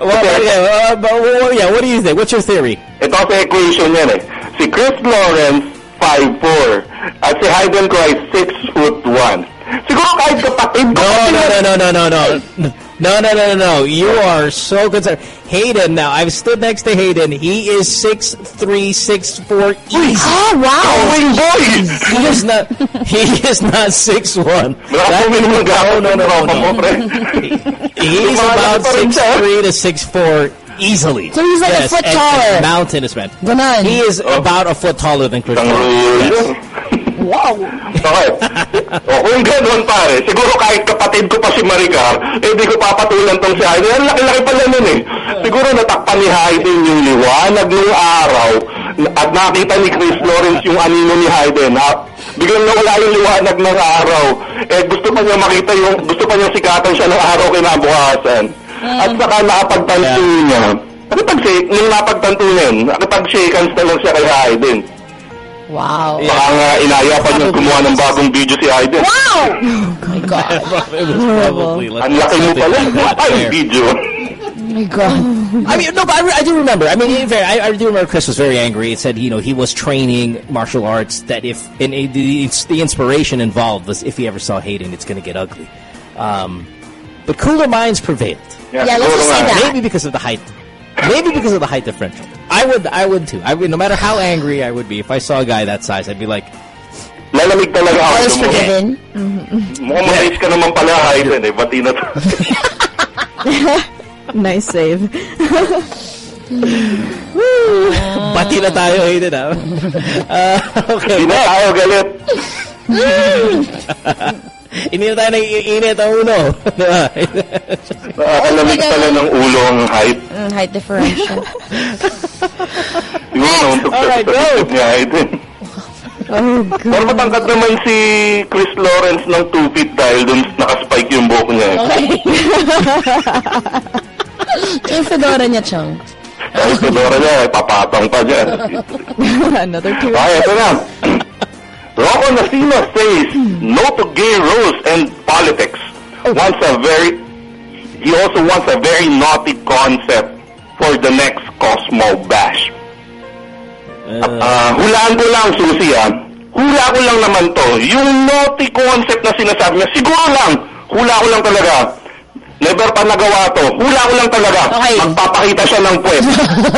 Well, yeah, uh, but, well, yeah, what do you think? What's your theory? Ito sa equation yan eh. Si Chris Lawrence, 5'4". At si Hayden ay 6 foot 1. Siguro kahit kapatid ko. No, no, no, no, no, no, no. No, no, no, no, no. You are so concerned. Hayden, now, I've stood next to Hayden. He is 6'3", 6'4", easy. Oh, wow. Going boy! He is not, he is not 6'1". Baka puminom ng no, no, no, no. He's about pa rin siya. 6'3 to 6'4", easily. So he's like a foot and- taller. and mountainous man. Ganon. He is about a foot taller than Chris Isang Lawrence. rule. Yes. Wow. Okay. O, kung gano'n pare, siguro kahit kapatid ko pa si Maricar, eh di ko papatulan tong si Hayden. Ang laki-laki pala nun eh. Siguro natakpan ni Hayden yung liwanag ng araw at nakita ni Chris Lawrence yung anino ni Hayden. Ha? Biglang nawala yung liwanag ng araw. Eh gusto pa niya makita yung, gusto pa niya sikatan siya ng araw kinabukasan. At saka nakapagtanto niya. Nakipag-shake, nung napagtanto niya yun, nakipag-shake hands na lang siya kay Hayden. Wow. Baka nga inaya pa niyang gumawa ng bagong video si Hayden. Wow. Oh my God. it was probably let's Ang laki mo pala. Ay, there. video. my god. I mean, no, but I, re- I do remember. I mean, in fair- I, I do remember Chris was very angry. It said, you know, he was training martial arts that if and it, the, the inspiration involved was if he ever saw Hayden, it's going to get ugly. Um, but cooler minds prevailed. Yeah, let's siguro just say that. Maybe because of the height. Maybe because of the height differential. I would, I would too. I would, no matter how angry I would be, if I saw a guy that size, I'd be like, Lalamig talaga ako. All is Gusto mo- forgiven. Mukhang mabait ka naman pala, Hayden eh. Bati na to. Nice save. Woo! bati na tayo, Hayden, ah. Uh, okay, Hindi na tayo galit. Hindi na tayo nag-iinit ang uno. Diba? Nakakalamig pala ng ulo ang height. Mm, height differential. Siguro nauntok sa Alright, sa go. isip ni Hayden. Oh, Pero matangkad naman si Chris Lawrence ng 2 feet dahil dun nakaspike yung buhok niya. Yung fedora niya, Chong. Dahil Fedora niya, eh, papatang pa dyan. Another two. Okay, ito na. Rocco Nasima says no to gay roles and politics. Wants a very, he also wants a very naughty concept for the next Cosmo Bash. Ah, hulaan ko lang, Susie, ah. Hula ko lang naman to. Yung naughty concept na sinasabi niya, siguro lang, hula ko lang talaga. Never pa nagawa to. Hula ko lang talaga. Okay. Magpapakita siya ng puwet.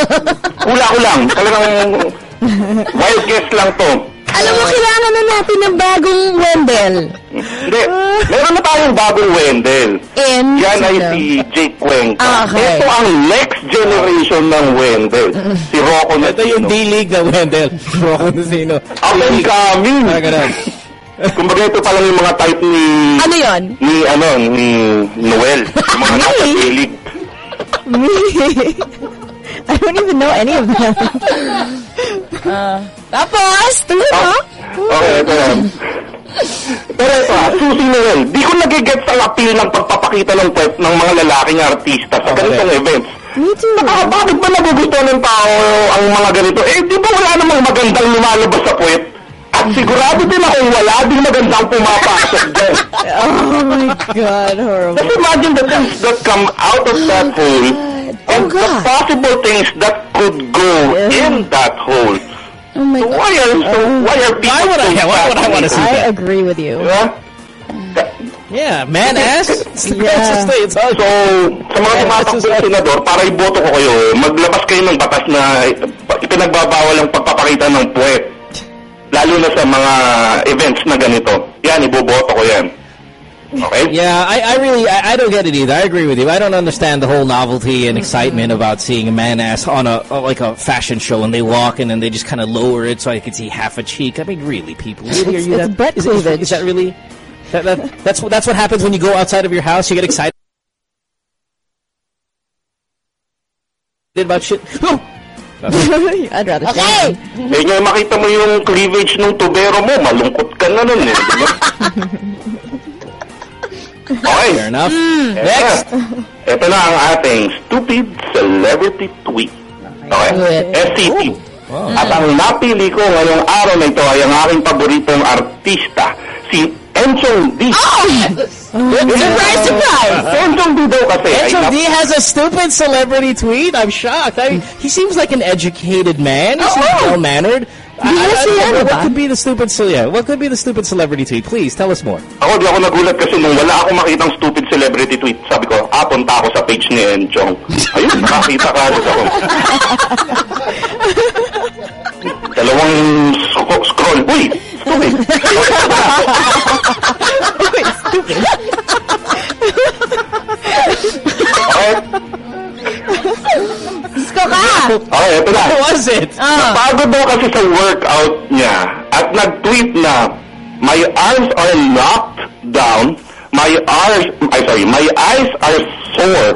hula ko lang. Talagang wild guess lang to. Alam mo, kailangan na natin ng bagong Wendell. Hindi. Meron na tayong bagong Wendell. In, Yan ay si Jake Cuenca. Ah, okay. Ito ang next generation ng Wendell. Si Rocco na Ito yung D-League na Wendell. Rocco na sino. Up and coming. Parang ganun. Kumbaga ito pa lang yung mga type ni Ano yon? ni ano ni Noel. Yung mga nasa J-League. I don't even know any of them. Tapos, tuloy mo? Okay, ito yan. Pero ito ah, Susie Noel, di ko nagigets ang appeal ng pagpapakita ng puwet ng mga lalaking artista sa ganitong events. Me too. Saka bakit ba nagugustuhan ng tao ang mga ganito? Eh, di ba wala namang magandang lumalabas sa puwet? At sigurado din ako wala din magandang pumapasok dyan. Oh my god, horrible. Just imagine the things that come out of that hole and the God. possible things that could go in that hole. Oh my So God. why are so why are people Why would I- so why would I wanna see fascinated? I agree with you. Diba? Yeah, man ass. It's the Yeah. It's So, sa mga tumatakbo na senador, para iboto ko kayo, maglabas kayo ng batas na ipinagbabawal ang pagpapakita ng puwet. Lalo na sa mga events na ganito. Yan, iboboto ko yan. Okay? Yeah, I, I really, I, I don't get it either. I agree with you. I don't understand the whole novelty and excitement about seeing a man ass on a like a fashion show and they walk in and they just kind of lower it so I can see half a cheek. I mean, really, people, really, are you It's that? butt is, is, is that really? That, that, that's what that's what happens when you go outside of your house. You get excited about shit. Oh! I'd rather Okay! Eh, ngayon makita mo yung cleavage ng tubero mo, malungkot ka na nun eh. Diba? Okay. Fair enough. Next. Next. Ito na ang ating stupid celebrity tweet. Okay. SCT. Wow. At ang napili ko ngayong araw na ito ay ang aking paboritong artista, si Enchong D. Oh! Surprise, surprise! Enchong Dee kasi ay D has a stupid celebrity tweet. I'm shocked. I, he seems like an educated man. He seems well mannered. I, Di I, ba I, what, ano what ba? could be the stupid yeah, What could be the stupid celebrity tweet? Please tell us more. Ako di ako nagulat kasi nung wala akong makitang stupid celebrity tweet, sabi ko, ah, punta ako sa page ni Enchong. Ayun, nakakita ka ako. Dalawang sc- scroll. Uy, stupid. okay, Disco ka! okay, ito na. What was it? Ah. Napagod daw kasi sa workout niya at nag-tweet na my arms are locked down, my eyes, ay sorry, my eyes are sore.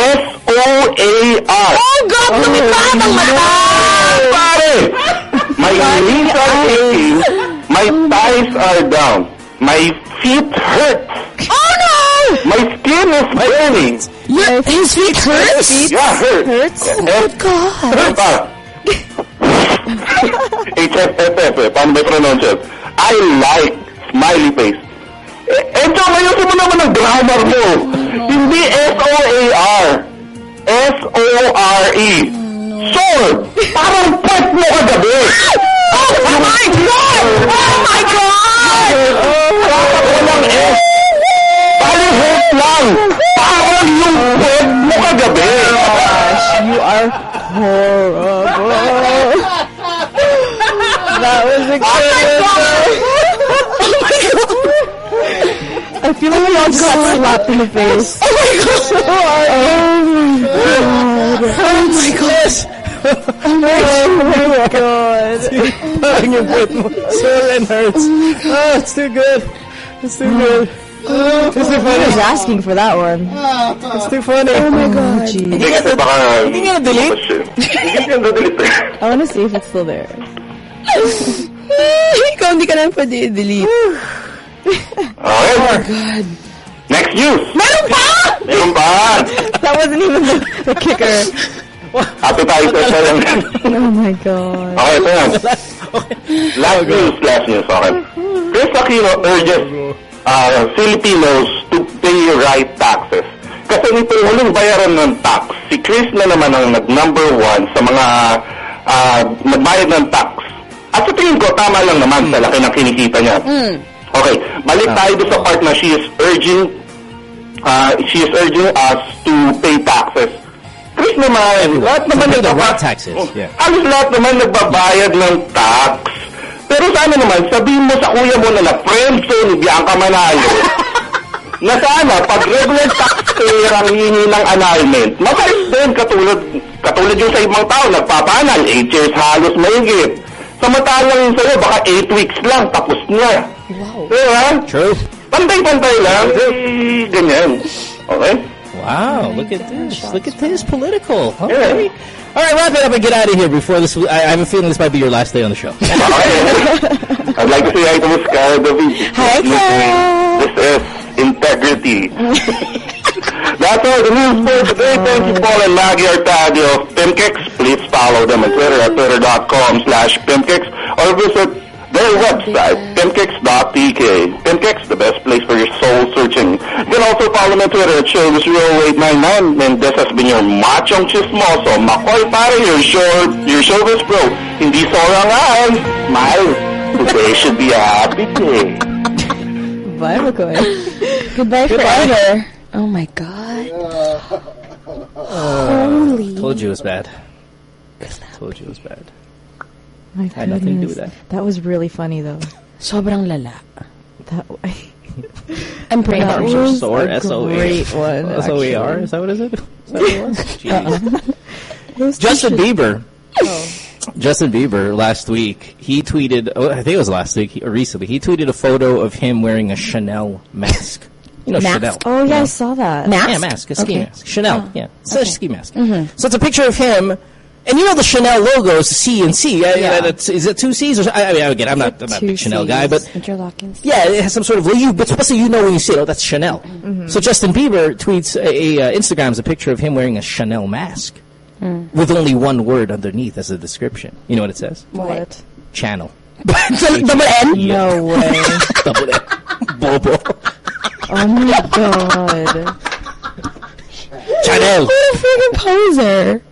S-O-A-R. Oh, God! Lumipad ang mata! Pare! My knees are aching, my thighs are down, my feet hurt, Oh, no! my skin is burning. Your, his feet hurts? Yeah, hurt. Hurts? Oh, my God. Hurt pa. HFFF eh. Paano ba pronounce it? I like smiley face. Eh, Enzo, ayusin mo naman ang grammar mo. Hindi S-O-A-R. S-O-R-E. Sword! Parang puwet mo kagabi! Oh my God! Oh my God! Dapat walang S. Palihit lang! Parang yung puwet mo kagabi! Gosh, you are horrible. that was a good I feel like I just got slapped in the face. Oh my god! Oh my god! Oh my god! Oh my god! Parang yung puwet mo. And hurts. Oh, it's too good. It's too good. It's too I funny. was asking for that one. It's too funny. Oh my oh, god. Hindi kasi baka... Hindi nga na-delete? Hindi nga na-delete. I want to see if it's still there. Ikaw hindi ka na pwede i-delete. Okay. Oh my God. Next news. Meron pa! Meron pa. That wasn't even the, the kicker. Happy tayo sa lang. Oh my god. Okay, ito yan. Last news, last news. Okay. Chris Aquino urges uh, Filipinos to pay right taxes. Kasi nitong huling bayaran ng tax, si Chris na naman ang nag-number one sa mga uh, nagbayad ng tax. At sa tingin ko, tama lang naman sa laki ng kinikita niya. Okay, balik tayo doon sa part na she is urging uh, she is urging us to pay taxes. Naman, lahat naman To pay the nagbaba- right taxes, yeah. Halos lahat naman nagbabayad ng tax. Pero sana naman, sabihin mo sa kuya mo na na friend ni Bianca Manalo na sana, pag regular taxpayer ang hihingi ng annulment, mabait din katulad, katulad yung sa ibang tao, nagpapanal, 8 years halos mahigit. Samantalang yung sa'yo, baka 8 weeks lang, tapos na. Wow. Diba? True. Pantay-pantay lang. Eh, ganyan. Okay? Wow, look at this. Look at this. Political. Yeah. All right, wrap it up and get out of here before this. I, I have a feeling this might be your last day on the show. I'd like to say hi to Miss Kara David. Hi, Kara. This is integrity. That's all the news for today. Thank you, Paul and Maggie Artadio of Pimkix. Please follow them on Twitter at twitter.com slash Pimkix or visit their website, pimkix.tk. Pimkix, the best place for your soul searching. You can also follow me on Twitter at Showbiz0899. And this has been your machong chismoso, Makoy Pare, your show, your showbiz pro. Hindi sorangan. Smile. Today should be a happy day. Bye, McCoy. Goodbye forever. Oh my god. Holy. Told you it was bad. Told you it was bad. My Had nothing to do with that. That was really funny, though. Sobrang lala. That I'm praying That for was a Sore, S-O-A. great one. S-O-A-R? Is that what it is? Is that what it was? Jeez. Uh-uh. Those Justin two should- Bieber. Oh. Justin Bieber last week, he tweeted, oh, I think it was last week or recently, he tweeted a photo of him wearing a Chanel mask. You know Mask? Chanel. Oh, yeah, I saw that. Mask? Yeah, mask, a ski Okay. mask. Chanel, Oh, yeah. It's a ski mask. Mm-hmm. So it's a picture of him, and you know the Chanel logo is C and C. I- Yeah. I- it's- is it two C's? Or, I, I mean, again, I'm not, I'm not a big Chanel Cs. guy, but Interlockings. yeah, it has some sort of you, but especially you know when you see it, oh, that's Chanel. So Justin Bieber tweets a, a uh, Instagrams a picture of him wearing a Chanel mask with only one word underneath as a description. You know what it says? What? Channel. Double N? No way. Double N. Bobo. oh my god. Chanel. What a freaking poser.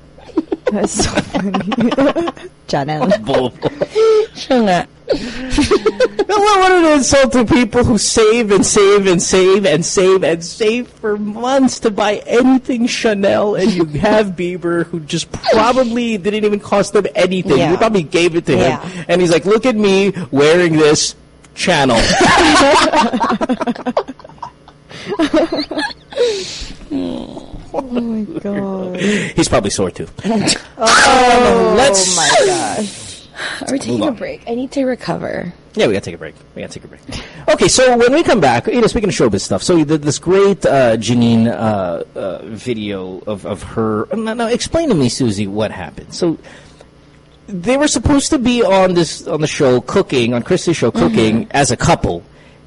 That's so funny. Janelle. Bobo. Siya nga. What what an insult to people who save and save and save and save and save for months to buy anything Chanel, and you have Bieber who just probably didn't even cost them anything. Yeah. You probably gave it to Yeah. him, and he's like, "Look at me wearing this channel." Oh my god. he's probably sore too. Oh, let's- my gosh. Are we taking Move a on. break? I need to recover. Yeah, we gotta take a break. We gotta take a break. Okay, so when we come back, you know, speaking of showbiz stuff, so you did this great uh, Janine uh, uh, video of, of her. Now, now, explain to me, Susie, what happened. So they were supposed to be on this on the show cooking on Kris's show cooking as a couple,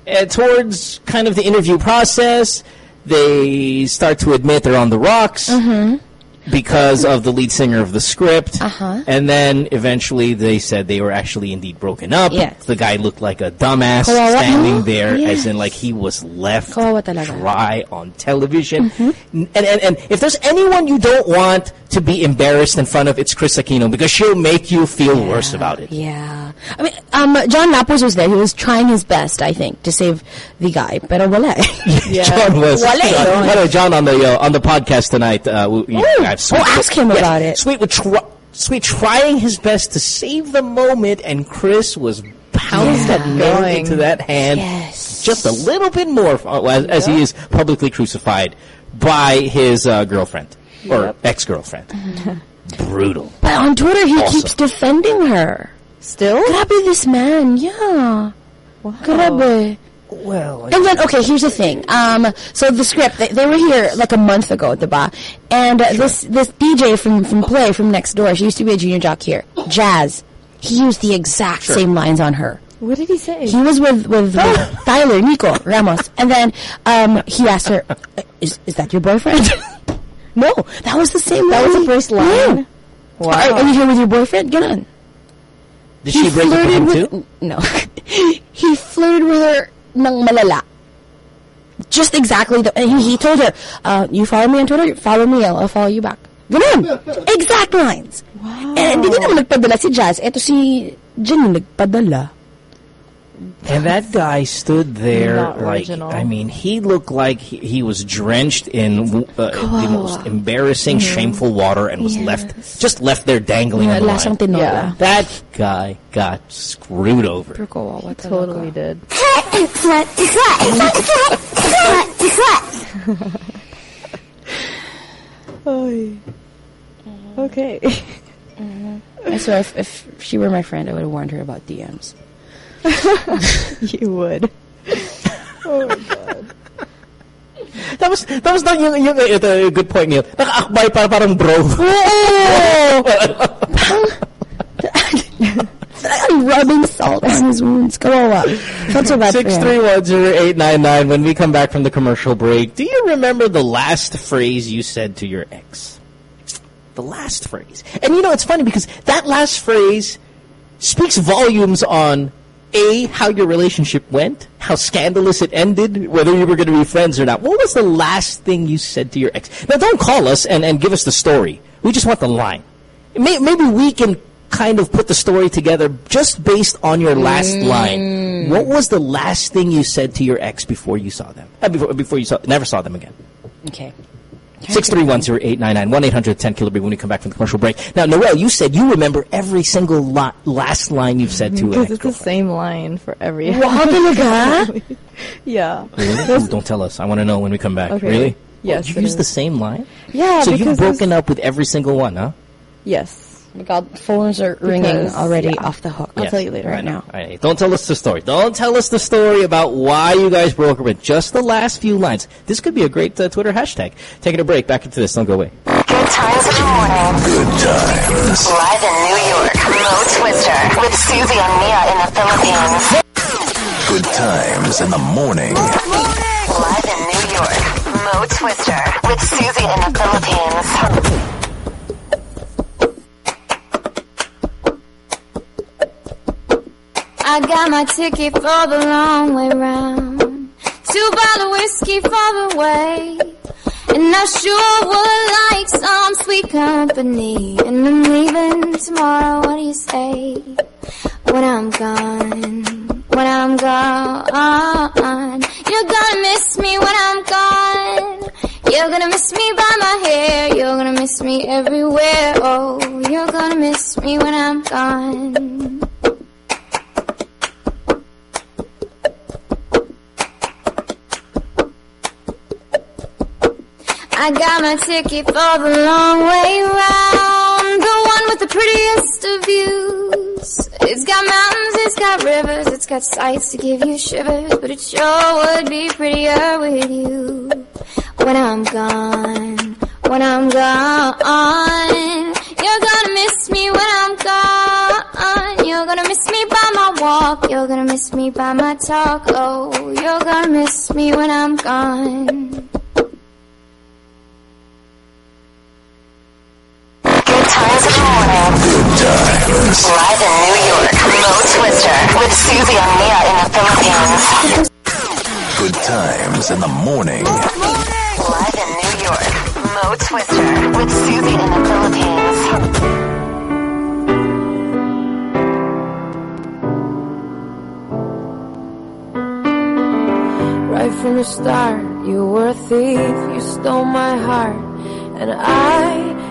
and towards kind of the interview process, they start to admit they're on the rocks. Mm-hmm. Because of the lead singer of the script. Uh-huh. And then eventually they said they were actually indeed broken up. Yes. The guy looked like a dumbass Kawawa, standing no? there as Yes. in like he was left dry on television. And, and, and if there's anyone you don't want to be embarrassed in front of, it's Kris Aquino because she'll make you feel worse about it. Yeah. I mean, um, John Lapus was there. He was trying his best, I think, to save the guy. Pero wala eh. John was. Wala eh. John, John on the uh, on the podcast tonight. Uh, we, we- uh, Sweet- Oh, ask him yeah, about it. Sweet, would try, Sweet trying his best to save the moment, and Kris was pounding that nail into that hand Yes. just a little bit more uh, as, as he is publicly crucified by his uh, girlfriend or Yep. ex-girlfriend. Brutal. But on Twitter, he Awesome. keeps defending her. Still? Grabe this man. Yeah. Grabe. Well, And then, okay, here's the thing. Um, so the script, they, they were here like a month ago, diba? And uh, this this DJ from from Play from next door, she used to be a junior jock here, Jazz. He used the exact same lines on her. What did he say? He was with with, with Tyler Nico Ramos, and then um, he asked her, "Is is that your boyfriend?" no, that was the same. that was the first line? Yeah. Are, are you here with your boyfriend? Get on. did she break up with him too? No. he flirted with her ng malala. Just exactly the, he, told her, uh, you follow me on Twitter, follow me, I'll, I'll follow you back. Ganun. exact lines. Wow. And hindi naman nagpadala si Jazz. Eto si yung nagpadala. And that guy stood there like. I mean, he looked like he, he was drenched in uh, the most embarrassing, shameful water and was left, just left there dangling on the line. Yeah. That guy got screwed over. Kawawa talaga. Totally did. Oy. Okay. I swear, if, if she were my friend, I would have warned her about DMs. you would. Oh my god. That was that was not yung, yung eh, ito, eh, good point Neil. Nakaakbay para parang bro. I'm rubbing salt on his wounds. Kawawa. Felt so bad for Six him. three one zero eight nine nine. When we come back from the commercial break, do you remember the last phrase you said to your ex? The last phrase, and you know it's funny because that last phrase speaks volumes on a how your relationship went, how scandalous it ended, whether you were going to be friends or not. What was the last thing you said to your ex? Now, don't call us and, and give us the story. We just want the line. May, maybe we can kind of put the story together just based on your last line. What was the last thing you said to your ex before you saw them? Uh, before, before you saw, never saw them again. Okay. Six three one zero eight nine nine one eight hundred ten kilobyte when we come back from the commercial break. Now, Noel, you said you remember every single li- last line you've said to an Because it's the same line for every. Wow, yeah. Really? Ooh, don't tell us. I want to know when we come back. Okay. Really? Yes, Did it you use is. the same line? Yeah. so you've broken up with every single one, huh? Yes. My God, phones are ringing Because, already yeah. off the hook. I'll tell you later. Right now. All right, don't tell us the story. Don't tell us the story about why you guys broke up with just the last few lines. This could be a great uh, Twitter hashtag. Taking a break. Back into this. Don't go away. Good times in the morning. Good times. Live in New York, Mo Twister with Susie and Mia in the Philippines. Good times in the morning. Live in New York, Mo Twister with Susie in the Philippines. I got my ticket for the long way round. Two bottle whiskey for the way. And I sure would like some sweet company. And I'm leaving tomorrow, what do you say? When I'm gone, when I'm gone. You're gonna miss me when I'm gone. You're gonna miss me by my hair. You're gonna miss me everywhere. Oh, you're gonna miss me when I'm gone. I got my ticket for the long way round, the one with the prettiest of views. It's got mountains, it's got rivers, it's got sights to give you shivers, but it sure would be prettier with you. When I'm gone, when I'm gone, you're gonna miss me when I'm gone. You're gonna miss me by my walk, you're gonna miss me by my talk. Oh, you're gonna miss me when I'm gone. Times. Live in New York, Mo Twister with Susie and Mia in the Philippines. Good times in the morning. Live in New York, Mo Twister with Susie in the Philippines. Right from the start, you were a thief, you stole my heart, and I,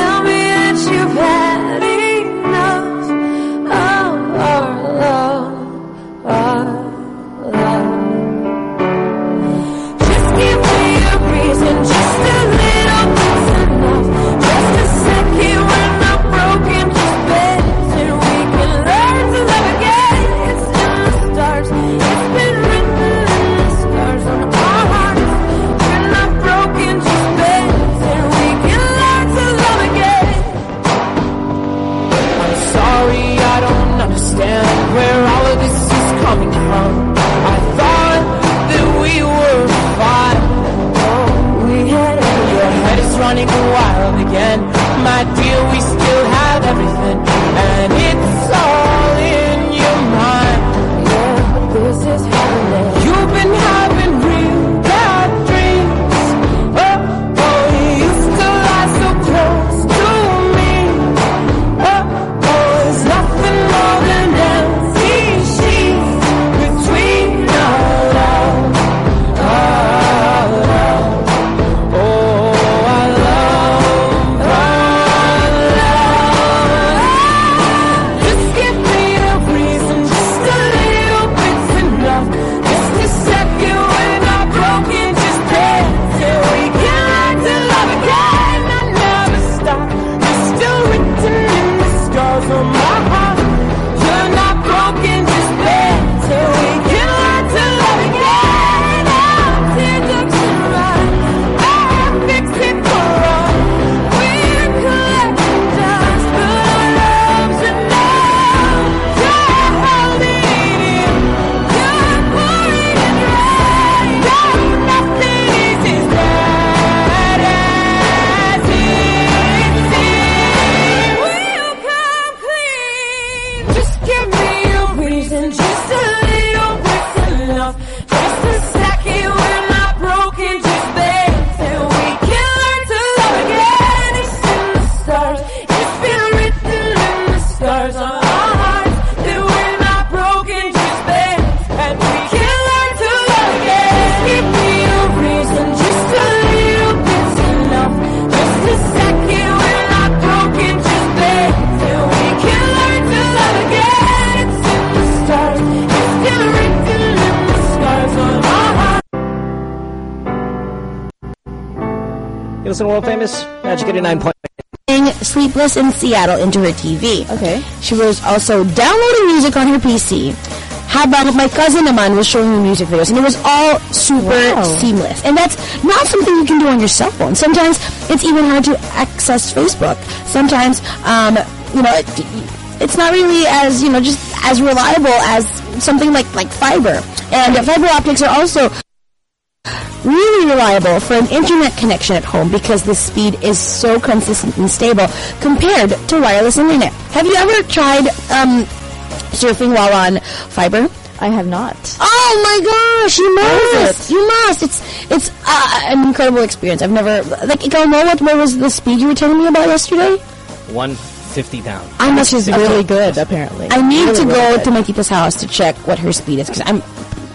in Seattle into her TV. Okay. She was also downloading music on her PC. How Habang my cousin naman was showing me music videos, and it was all super Wow. seamless. And that's not something you can do on your cell phone. Sometimes it's even hard to access Facebook. Sometimes, um, you know, it, it's not really as you know just as reliable as something like like fiber. And fiber optics are also reliable for an internet connection at home because the speed is so consistent and stable compared to wireless internet. Have you ever tried um, surfing while on fiber? I have not. Oh my gosh, you must! is You must! It's it's uh, an incredible experience. I've never like ikaw know what what was the speed you were telling me about yesterday? 150 down. I must She's really good, apparently. I need Really, to go good. to my tita's house to check what her speed is because I'm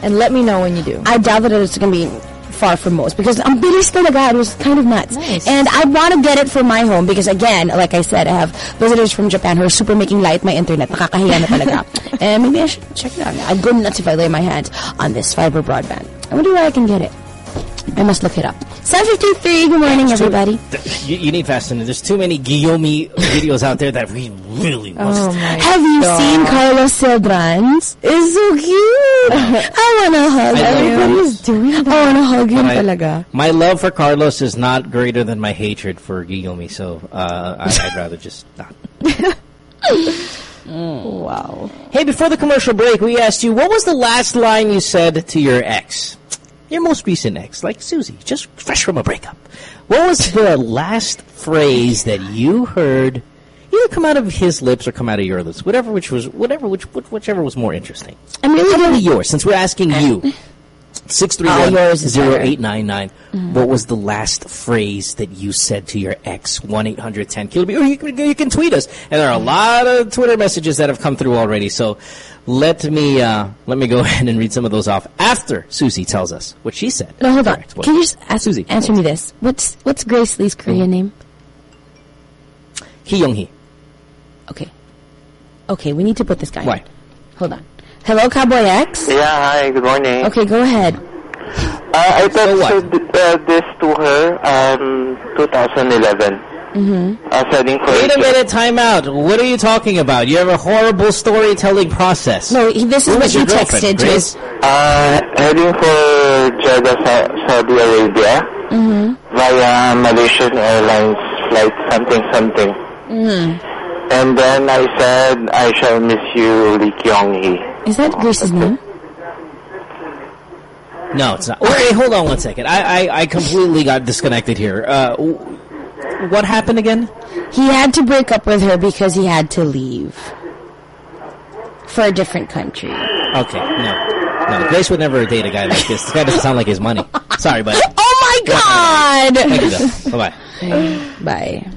And let me know when you do. I doubt that it's going to be far from most because ang bilis talaga. It was kind of nuts. Nice. And I want to get it for my home because again, like I said, I have visitors from Japan who are super making light my internet. Nakakahiya na talaga. and maybe I should check it out. I'd go nuts if I lay my hands on this fiber broadband. I wonder where I can get it. I must look it up. 753, good morning, everybody. You, you need fasten. There's too many Gwiyomi videos out there that we really must. Oh Have you God. seen Carlos Celdran's? It's so cute. I wanna hug I love him. Everybody's doing that. I wanna hug him But I- talaga. My love for Carlos is not greater than my hatred for Gwiyomi, so uh, I, I'd rather just not. Wow. Hey, before the commercial break, we asked you what was the last line you said to your ex, your most recent ex, like Susie, just fresh from a breakup. What was the last phrase that you heard either come out of his lips or come out of your lips, whatever which was whatever which which- whichever was more interesting. I'm really Probably gonna, yours, since we're asking you. Six three one zero eight nine nine. Mm-hmm. What was the last phrase that you said to your ex? One eight hundred ten kilometer. Or you can you can tweet us, and there are a lot of Twitter messages that have come through already. So let me uh, let me go ahead and read some of those off after Susie tells us what she said. no, hold on. Can you just ask, Susie, answer me this? What's what's Grace Lee's Korean name? Ki Young Hee. Okay. Okay, we need to put this guy. Why? on. Hold on. Hello, Cowboy X. Yeah, hi, good morning. Okay, go ahead. Uh, I So what? texted uh, this to her um 2011. Mm-hmm. I was heading for Wait a minute, time out. What are you talking about? You have a horrible storytelling process. No, he, this is Who what was he texted to Grace? his. Uh, heading for Jeddah, Saudi Arabia Mm-hmm. via Malaysian Airlines flight something something. Mm-hmm. And then I said, I shall miss you, Lee Kyung Hee. Is that Grace's name? No, it's not. Wait, hold on one second. I, I, I completely got disconnected here. Uh, w- what happened again? He had to break up with her because he had to leave for a different country. Okay, no. No, Grace would never date a guy like this. This guy doesn't sound like his money. Sorry, buddy. Oh my Thank you, god! though. Bye.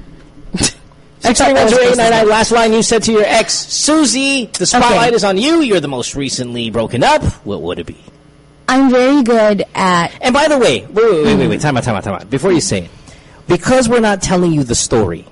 Six three one zero eight nine nine. Last line you said to your ex, Susie. The spotlight Okay. is on you. You're the most recently broken up. What would it be? I'm very good at. And by the way, wait, wait, wait, wait, wait. Time out, time out, time out. Before you say it, because we're not telling you the story,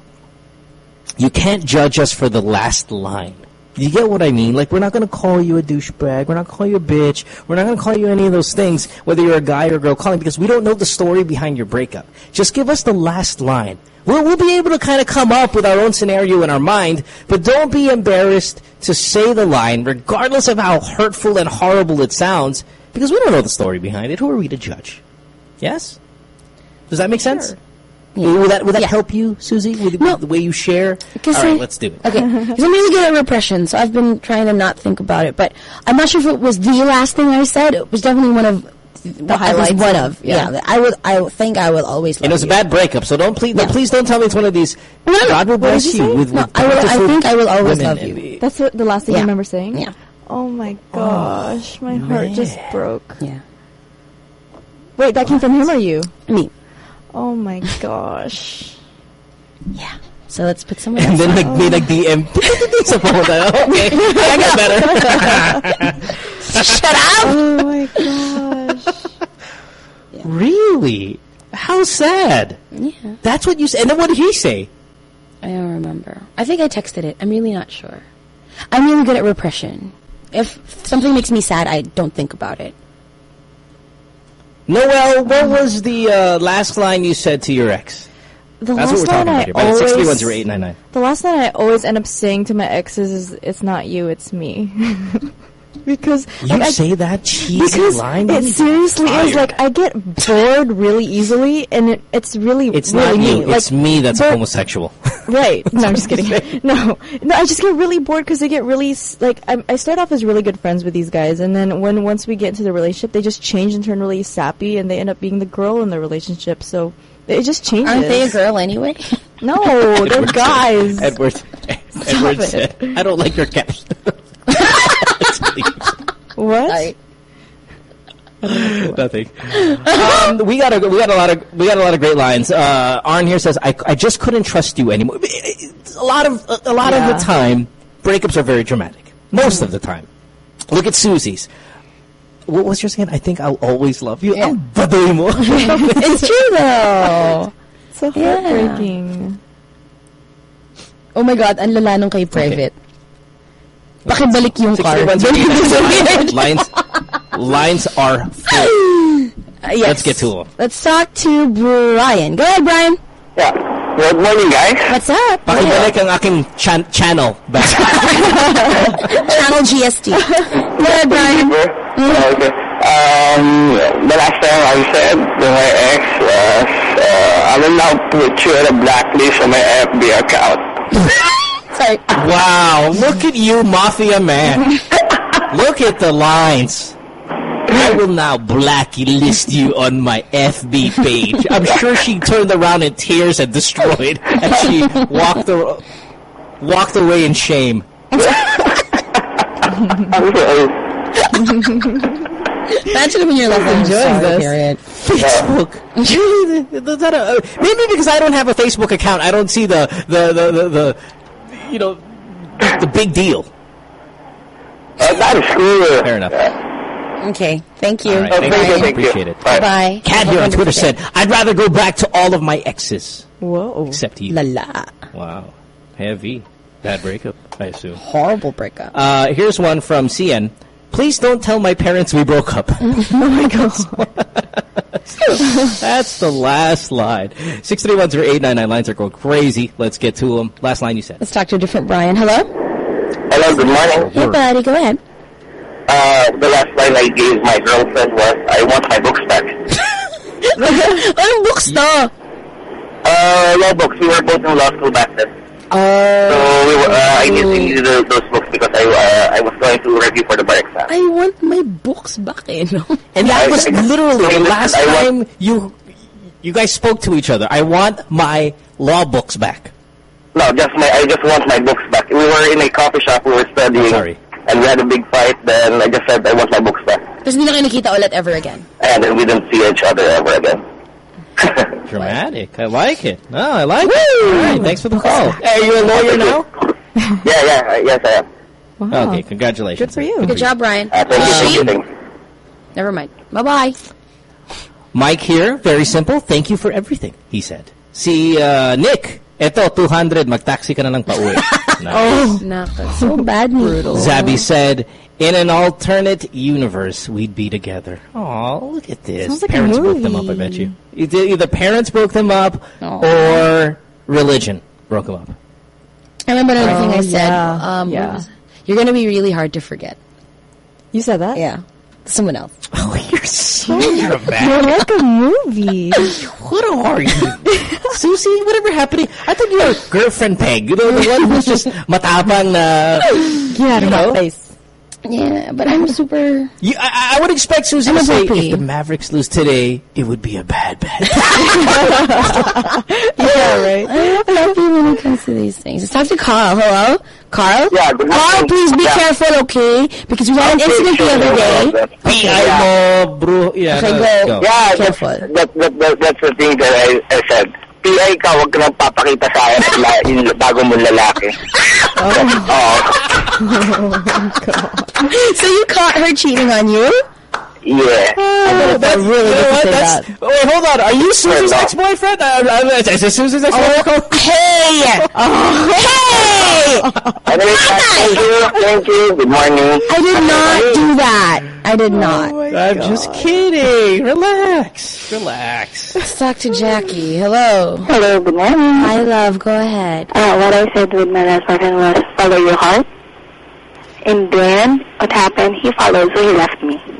you can't judge us for the last line. You get what I mean? Like, we're not going to call you a douchebag. We're not going to call you a bitch. We're not going to call you any of those things, whether you're a guy or a girl calling, because we don't know the story behind your breakup. Just give us the last line. We'll, we'll be able to kind of come up with our own scenario in our mind, but don't be embarrassed to say the line, regardless of how hurtful and horrible it sounds, because we don't know the story behind it. Who are we to judge? Yes? Does that make sense? Will that, will that Yeah. help you, Susie, with, No. the way you share? All right, I- let's do it. Okay, 'Cause I'm really good at repression, so I've been trying to not think about it. But I'm not sure if it was the last thing I said. It was definitely one of the highlights. One of, yeah. Yeah. I would, I think I will always. And it was a bad breakup, so don't please, Yeah. please don't tell me it's one of these. No, no, no. God will bless you you with, No, with I will- I think I will always love you. That's what the last thing Yeah. you remember saying? Yeah. Oh my oh. gosh, my heart just broke. Yeah. Wait, that came from him or you? Me. Oh my gosh. Yeah. So let's put someone And else. then like may nag-DM sa phone na, okay, I got better. Shut up. Oh my gosh. really? How sad. Yeah. That's what you said. And then what did he say? I don't remember. I think I texted it. I'm really not sure. I'm really good at repression. If something makes me sad, I don't think about it. Noel, what was the uh, last line you said to your ex? The That's last what we're talking line about I here. Always, 6310899. the last line I always end up saying to my exes is, "It's not you, it's me," because You like, I- say that cheesy because line? it seriously is tired. like I get bored really easily, and it, it's really It's really not me. you. It's me that's but- homosexual. Right. No, I'm just kidding. No, no, I just get really bored because they get really like I, I start off as really good friends with these guys, and then when once we get into the relationship, they just change and turn really sappy, and they end up being the girl in the relationship. So it just changes. Aren't they a girl anyway? No, they're Edward said- guys. Edward, Edward said, I don't like your caps. What? Nothing. Um, we got a we got a lot of we got a lot of great lines. Uh, Arn here says, "I I just couldn't trust you anymore." A lot of a, a lot of the time, breakups are very dramatic. Most of the time. Look at Susie's. What was yours again? I think I'll always love you. Yeah. Ang baduy mo. it's true though. so Yeah. heartbreaking. Oh my God, ang lala nung kay Private. Pakibalik yung Six, car. three, one, zero, eight, nine, nine. lines lines are full. Uh, yes. Let's get to him. Let's talk to Brian. Go ahead, Brian. Yeah. Good morning, guys. What's up? Pakibalik ang aking chan- channel back. Channel GST. Go ahead, Brian. Okay. Um, the last time I said to my ex was, uh, I will now put you on a blacklist on my FB account. Sorry. wow, look at you, mafia man. look at the lines. I will now blacklist you on my FB page. I'm sure she turned around in tears and destroyed as she walked, a- walked away in shame. I'm sorry. Imagine when you're like enjoying this. Period. Facebook. Is that a- Maybe because I don't have a Facebook account, I don't see the the the, the, the you know the big deal. Uh, that is cool. Fair enough. Okay. Thank you. All right, thank you. Thank you. Appreciate it. Bye. Bye. Cat here on Twitter said, "I'd rather go back to all of my exes Whoa. except you." La la. Wow, heavy, bad breakup, I assume. Horrible breakup. Uh, here's one from CN. Please don't tell my parents we broke up. Oh my god. That's the last line. Six three one zero eight nine nine lines are going crazy. Let's get to them. Last line you said. Let's talk to a different Brian. Hello? Hello, good morning. Hey, buddy. Go ahead. Uh, the last line I gave my girlfriend was, I want my books back. Anong books to? Uh, law books. We were both in law school back then. So Oh. we were, uh, I needed, needed those, those books because I, uh, I was going to review for the bar exam. I want my books back, you know. And that I- was I- literally the last time you you guys spoke to each other. I want my law books back. No, just my, I just want my books back. We were in a coffee shop, we were studying. Sorry. And we had a big fight, then I just said, I want my books back. Tapos hindi na kayo nakita ulit ever again. And then we didn't see each other ever again. Dramatic. I like it. No, I like it. All right, thanks for the call. Hey, are you a lawyer now? yeah, yeah, yes I am. Wow. Okay, congratulations. Good for you. Good job, Brian. Uh, thank you, thank you. Never mind. Bye-bye. Mike here, very simple. Thank you for everything, he said. Si uh, Nick, eto, 200, magtaxi ka na lang pa uwi. Nice. Naka, so bad Brutal. Zabby said, in an alternate universe, we'd be together. Oh, look at this. Sounds like a parents broke them up, I bet you. Either, either parents broke them up Aw. or religion broke them up. I remember another thing I Oh, said. yeah. Um, Yeah. You're going to be really hard to forget. You said that? Yeah. Someone else. Oh, you're so dramatic. You're like a movie. What are you? Susie, whatever happened? I thought you were a girlfriend Peg. You know, the one who's just matapang na... Get out of know? face. Yeah, but I'm super... You, I, I would expect Susie I'm to say, if the Mavericks lose today, it would be a bad bet. Yeah, right. I'm happy when it comes to these things. Let's talk to Carl. Hello? Carl? Yeah, good Carl, morning. please be Yeah. careful, okay? Because we had an incident the other day. PI mo, bro. Yeah, Okay, no, go. Yeah, that's, Careful. that, that, that, that's the thing that I, I said. PI ka, huwag ka nang papakita sa akin la, yung bago mong lalaki. Oo. So you caught her cheating on you? Yeah. Oh, that's, really you know what? That's- that. Wait, hold on. Are you Susie's no. ex-boyfriend? Uh, is it Susie's ex-boyfriend? Hey! Hey! Anyway, thank you, thank you. Good morning. I did not do that. I did not. I'm just kidding. Relax. Relax. Let's talk to Jackie. Hello. Hello, good morning. Hi, love. Go ahead. Uh, what I said with my last boyfriend was follow your heart. And then what happened? He followed, so he left me.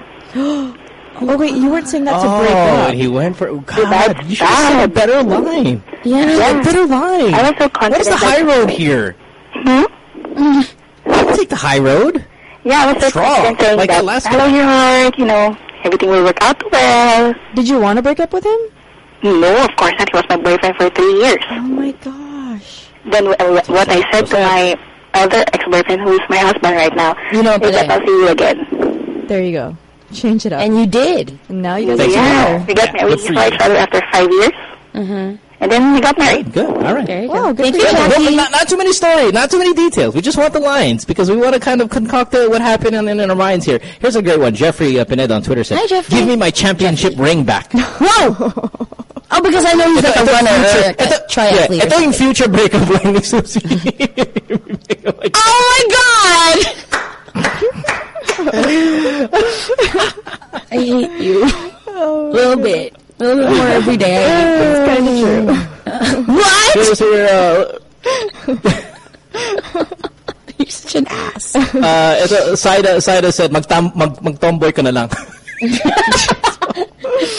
Oh wait, you weren't saying that to break Oh, up. and he went for... Oh, that's God, you should have said a better line. Yeah. A better line. I was so What is confident. the high road here? Hmm? I'll take the high road. Yeah, I was so Strong, confident saying like the that last follow one. your heart, you know, everything will work out well. Did you want to break up with him? No, of course not. He was my boyfriend for three years. Oh my gosh. Then uh, what I said to my other ex-boyfriend, who is my husband right now, You know, is that I'll see you again. There you go. Change it up. and you did. And now you guys are you. Yeah, we got married. good We saw each other after five years, Mm-hmm. and then we got married. Good. All right. There you Wow, go. good Thank for you, you. Well, not, not too many story, not too many details. We just want the lines because we want to kind of concoct what happened in, in our minds here. Here's a great one. Jeffrey uh, Pineda on Twitter said, Hi, Jeffrey. "Give me my championship ring back." Whoa! Oh, because I know he's like a runner or like a ito, triathlete. yeah, ito yung future breakup line ni Susie. Oh my god! I hate you. A little bit. A little bit more every day. It's kind of true. what? Here's your, uh, You're such an ass. uh, ito, Saida, Saida said, Magtam, mag, mag-tomboy ka na lang.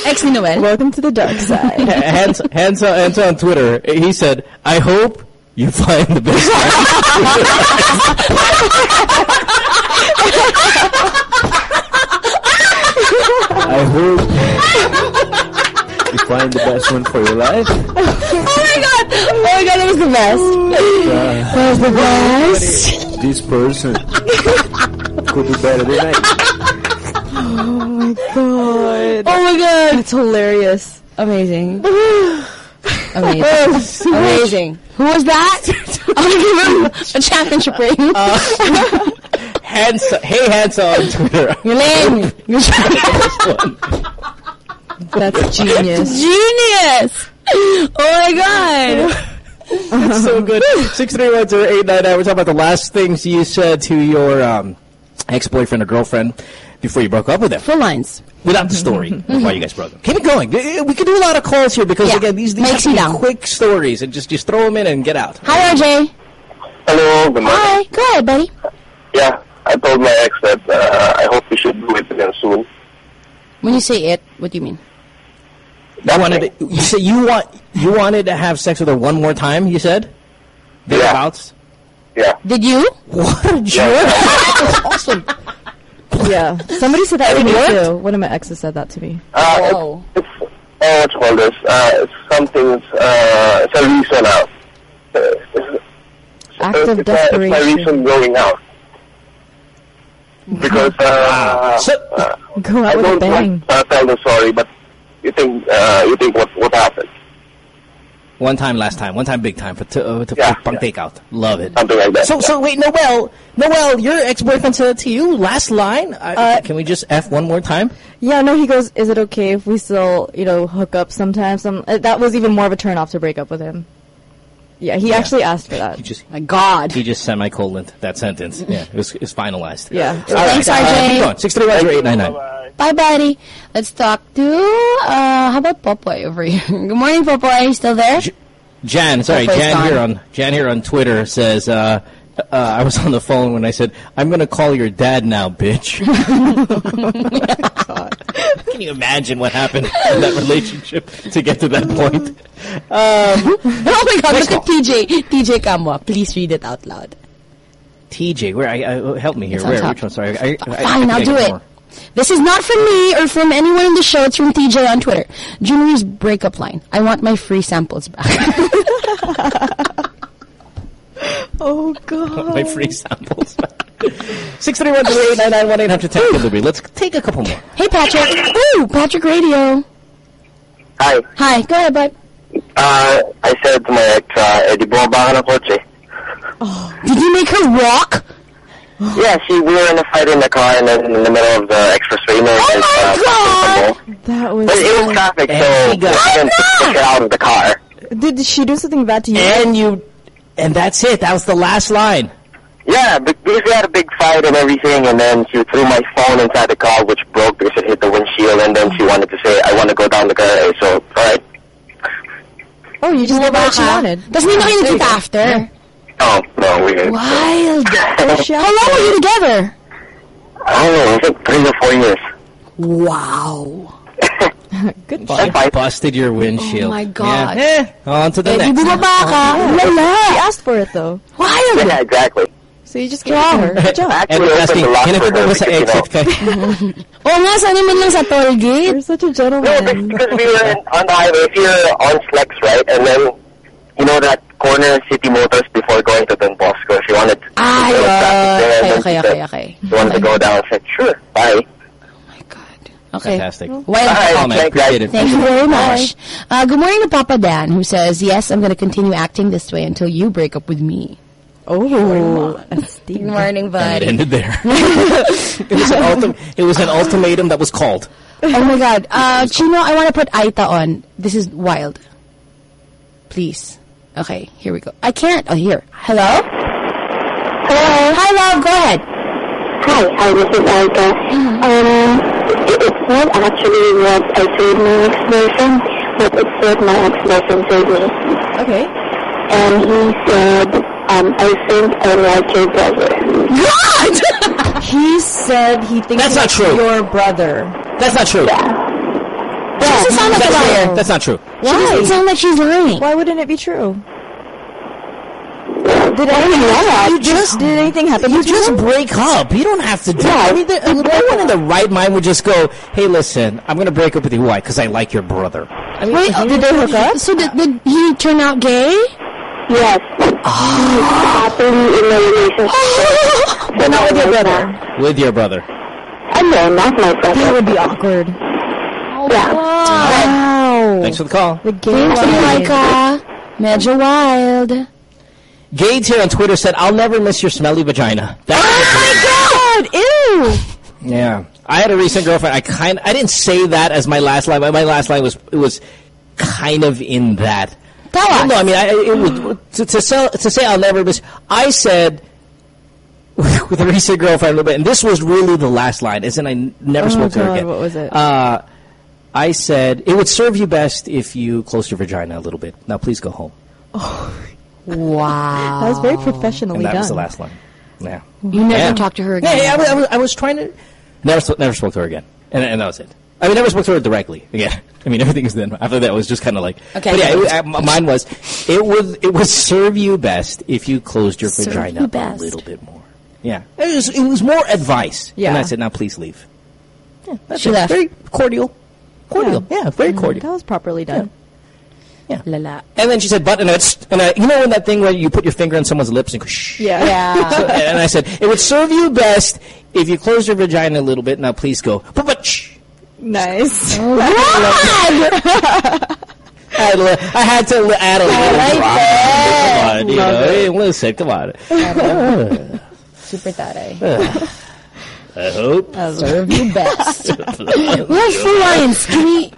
Ex ni Noel. Welcome to the dark side. hands, hands, on, hands on Twitter, he said, I hope you find the best I hope you find the best one for your life. Oh my god! Oh my god, that was the best. That was the best. This person could be better than I. oh my god. Oh my god. That's hilarious. Amazing. Amazing. Amazing. Who was that? I'm gonna give him a championship ring. Uh, hands, hey, hands on Twitter. You're lame. You're That's genius. Genius. Oh my god. That's so good. Six three one zero eight nine nine. We're talking about the last things you said to your um, ex-boyfriend or girlfriend before you broke up with them. Full lines. Without the story of why you guys broke up. Keep it going. We we can do a lot of calls here because Yeah. again these these Makes have to be quick stories and just just throw them in and get out. Hi, RJ. Hello, good morning. Hi. Go ahead, buddy. Yeah, I told my ex that uh, I hope we should do it again soon. When you say it, what do you mean? You wanted to, you said you want you wanted to have sex with her one more time. You said thereabouts. Yeah. Did you? What a jerk! That's awesome. Yeah. Somebody said that to me too. One of my exes said that to me. Uh, Whoa. it's, it's, oh, what you call this? Uh, it's something, uh, it's a reason out. Uh, it's, Act it's, of it's, uh, it's my reason going out. Because, uh, So- uh, Go I with don't bang. want to tell the story, but you think, uh, you think what, what happened? One time, last time, one time, big time for to, uh, to Yeah, pang yeah. takeout. Love it. Something like that. So, so wait, Noel, Noel, your ex-boyfriend said to you last line. I, Uh, can we just f one more time? Yeah, no, he goes, is it okay if we still, you know, hook up sometimes? Some, uh, that was even more of a turn off to break up with him. Yeah, he actually asked for that. He just My God. he just semicoloned that sentence. Yeah, it was it's finalized. Yeah. All right, Thanks, uh, RJ. keep going. Six three one zero eight nine nine. Bye, buddy. Let's talk to, uh, how about Popoy over here? Good morning, Popoy. Are you still there? Jan, sorry, Popoy's Jan gone. here on Jan here on Twitter says uh, uh, I was on the phone when I said I'm gonna call your dad now, bitch. Can you imagine what happened in that relationship to get to that point? Um, oh my God, Next look at TJ. TJ Kamwa. Please read it out loud. TJ, where I, I help me here. Where? top. Which one? Sorry, I, I, I Fine, think I'll do it. more. This is not from me or from anyone in the show. It's from TJ on Twitter. Junior's breakup line. I want my free samples back. Oh, God. My free samples. Six three one three eight nine nine one eight hundred ten delivery. Let's take a couple more. hey, Patrick. Ooh, Patrick Radio. Hi. Hi. Go ahead, bud. Uh, I said to my ex, uh, di bumaba ka ng kotse. Did you make her walk? Yeah, she, we were in a fight in the car and then in the middle of the expressway. No, Oh my God! That was. But it was traffic, so And he we got- couldn't push her out of the car. Did she do something bad to you? And you, and that's it. That was the last line. Yeah, be- because we had a big fight and everything, and then she threw my phone inside the car, which broke because it hit the windshield, and then she wanted to say, I want to go down the car. So, alright. oh, you just gave her what she Baka. wanted. Tapos hindi na kayo nagkita after. Oh, no, we didn't. Wild. She How long were you together? I don't know, it was like three or four years. Wow. Good That's fine. Busted your windshield. Oh my God. Yeah. Eh, on to the Eh, di next. bumaba ka. Wala. She asked for it though. Wild. Yeah, exactly. So you just gave it to her. Good job. I And actually we're opened asking, the lock can I for put her them sa you know, exit kay? Oo nga, sana man lang sa toll gate. You're such a gentleman. No, gentleman. because we were in, on the highway. If you're on Flex, right, and then you know that corner City Motors before going to Don Bosco. If you wanted, Ay, there was traffic there, okay, okay, she okay, okay. You wanted to go down? I said, sure, bye. My God. Okay. Fantastic. Wild. Bye. Man, Thank you. appreciate it. Thank you very much. Uh, good morning to Papa Dan, who says, yes, I'm going to continue acting this way until you break up with me. Oh, Good morning, And it ended there. it, was an ultim- it was an ultimatum that was called. Oh my God. Uh, Chino, I want to put Aita on. This is wild. Please. Okay, here we go. I can't. Oh, here. Hello? Hello? Hi, love. Go ahead. Hi, hi, this is Aika. Um, It's not actually what I told my ex-boyfriend, but it's what my ex-boyfriend told me. Okay. And he said, um, I think I like your brother. What? He said he thinks That's not he's true. your brother. That's not true. She doesn't sound like a That's, liar. that's not true. She doesn't sound like she's lying. Why wouldn't it be true? Did anything, know. you just did anything happen? You just break up. You don't have to do. I mean, the, no one in the right mind would just go, "Hey, listen, I'm going to break up with you. Why? Because I like your brother." I mean, Wait, did they hook up? So did, did he turn out gay? Yes. Ah. He's happily in a relationship. But not with your brother. with your brother. I know, not my brother. That brother. would be awkward. Yeah. Wow. Thanks for the call. The gay Thank you, line. Micah. Major Wild. Gage here on Twitter said, "I'll never miss your smelly vagina." That Oh my god! Ew. Yeah, I had a recent girlfriend. I kind, I didn't say that as my last line. My last line was it was kind of in that. Tell us. No, I mean, I, it was to, to sell to say I'll never miss. I said with a recent girlfriend a little bit, and this was really the last line. Isn't I never Oh, spoke to her again. what was it? Uh, I said it would serve you best if you closed your vagina a little bit. Now, please go home. Wow. That was very professionally And that done. was the last line. Yeah. You never Yeah. talked to her Yeah, again. yeah I, was, I, was, I was trying to. Never, never spoke to her again, and, and that was it. I mean, never spoke to her directly. Again, I mean, everything is then. After that, it was just kind of like. Okay. But yeah, it, uh, m- mine was. It would. It would serve you best if you closed your Serve vagina you a little bit more. Yeah, it was. It was more advice. Yeah. And I said, now please leave. Yeah, that's She it. left. Very cordial. Cordial. Yeah, very cordial. That was properly done. La la. And then she said, but and it's and I, you know when that thing where you put your finger on someone's lips and go shh. Yeah. Yeah. So- and I said, it would serve you best if you close your vagina a little bit. Now please go. But, but shh. Nice. Oh, God. I had, li- I had to li- add a little like drama. that. Come on, you know, hey, listen, come on. Super tare. I hope. Serve you best. we have four lines. Can we?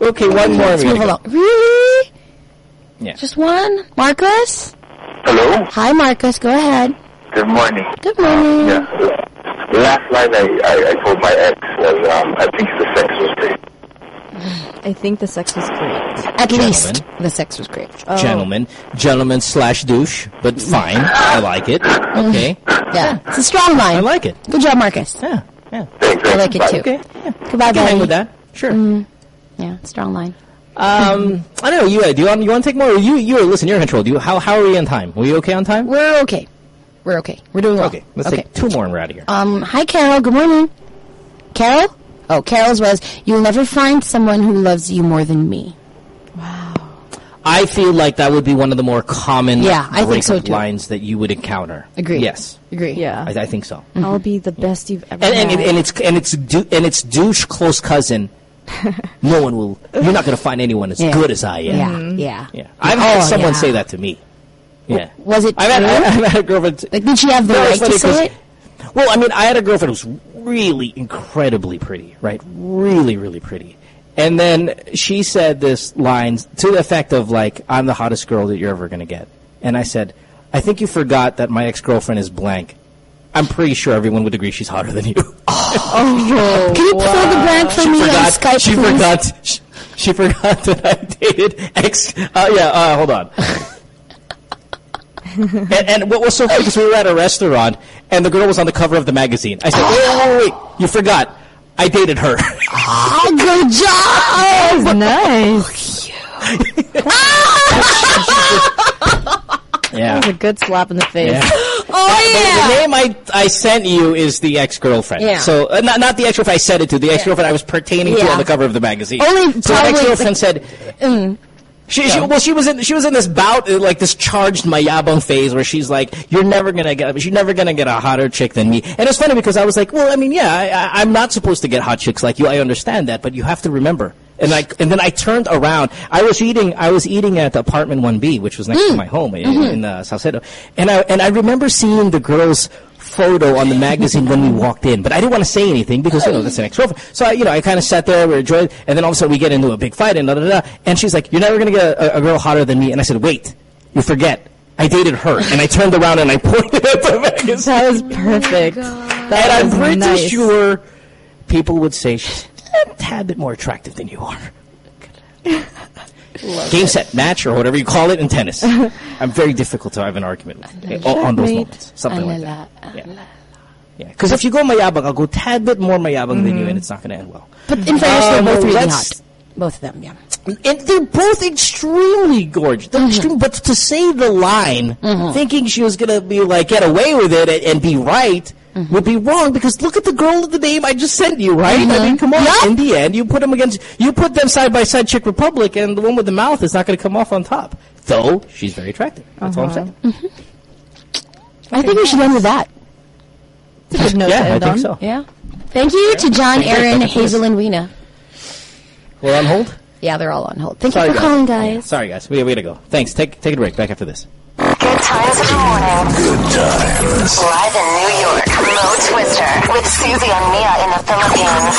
Okay, one more. Let's move along. Really? Yeah. Just one? Marcus? Hello? Hi, Marcus. Go ahead. Good morning. Good morning. Yeah. The last line I, I, I told my ex was, um, I think the sex was great. I think the sex was great. At Gentlemen. least the sex was great. Oh. Gentleman, gentleman slash douche, but fine. I like it. Okay, Yeah, it's a strong line. I like it. Good job, Marcus. Yeah, yeah. Thanks, I like it too. Okay, yeah. Goodbye, I can hang buddy. with that. Sure. Yeah, strong line. Um, I don't know. You uh, do you want you want to take more? You you listen. You're in control. Do you how how are we on time? Were you okay on time? We're okay. We're okay. We're doing well. Okay, let's okay. take two more and we're out of here. Um, hi, Carol. Good morning. Carol? Oh, Carol's was, you'll never find someone who loves you more than me. Wow. I feel like that would be one of the more common Yeah, I think so, too. lines that you would encounter. Agree. Yes, Agree. Yeah. I, I think so. I'll be the best you've ever And and, had. and it's and it's dou- and it's douche close cousin. No one will. You're not going to find anyone as Yeah. good as I am. Mm-hmm. Yeah, yeah. Yeah. I've had Oh, someone yeah. say that to me. Yeah. Was it I've had, true? I've had a girlfriend. Like, did she have the No, right to funny say 'cause- it? Well, I mean, I had a girlfriend who was really incredibly pretty, right? Really, really pretty. And then she said this line to the effect of like, "I'm the hottest girl that you're ever going to get." And I said, "I think you forgot that my ex-girlfriend is blank. I'm pretty sure everyone would agree she's hotter than you." Oh, Can you fill the blank for she me forgot. on Skype, she please? forgot. She, she forgot that I dated ex. Uh, yeah. Uh, hold on. and, and what was so funny because we were at a restaurant and the girl was on the cover of the magazine. I said, wait, wait, wait, wait. you forgot. I dated her. Oh, good job! nice. yeah. That was a good slap in the face. Yeah. Oh, The yeah! name I, I sent you is the ex-girlfriend. Yeah. So, uh, not, not the ex-girlfriend I said it to, the ex-girlfriend I was pertaining to on the cover of the magazine. Only so the probably- ex-girlfriend said, Mm. She, she, well, she was in she was in this bout, uh, like this charged mayabong phase, where she's like, "You're never gonna get, you're never gonna get a hotter chick than me." And it's funny because I was like, "Well, I mean, yeah, I, I'm not supposed to get hot chicks like you. I understand that, but you have to remember." And like, and then I turned around. I was eating, I was eating at apartment one B, which was next to my home in, in uh, Salcedo, and I and I remember seeing the girls photo on the magazine when we walked in, but I didn't want to say anything because you know that's an ex-girlfriend. So I, you know, I kind of sat there, we were enjoying, and then all of a sudden we get into a big fight and da da da. And she's like, "You're never gonna get a, a girl hotter than me." And I said, "Wait, you forget." I dated her, and I turned around and I pointed at the magazine. That was perfect. That and I'm pretty nice. sure people would say a tad bit more attractive than you are. Game, set, match, or whatever you call it in tennis. I'm very difficult to have an argument with, on those moments. Something like that. Alala. Yeah, because if you go mayabang, I'll go tad bit more mayabang than you, mm-hmm. and it's not going to end well. But in fairness, Um, they're both really hot. Both of them, yeah. And they're both extremely gorgeous. They're mm-hmm. extreme, but to say the line, mm-hmm. thinking she was gonna be like get away with it and, and be right, Mm-hmm. would be wrong because look at the girl of the name I just sent you, right? I mean, mm-hmm. come on. In the end, you put them against, you put them side by side, Czech Republic, and the one with the mouth is not gonna come off on top. Though she's very attractive. That's all I'm uh-huh. saying. Mm-hmm. I think we should end with that. It's a good note Yeah, to I think on. so. Yeah. Thank you to John, Thank. Aaron, Thank you for Hazel, and Weena. We're on hold. Yeah, they're all on hold. Thank Sorry, you for guys. calling, guys. Sorry, guys. We, we gotta go. Thanks. Take take a break. Back after this. Good times in the morning. Good times. Live in New York, Mo Twister with Susie and Mia in the Philippines.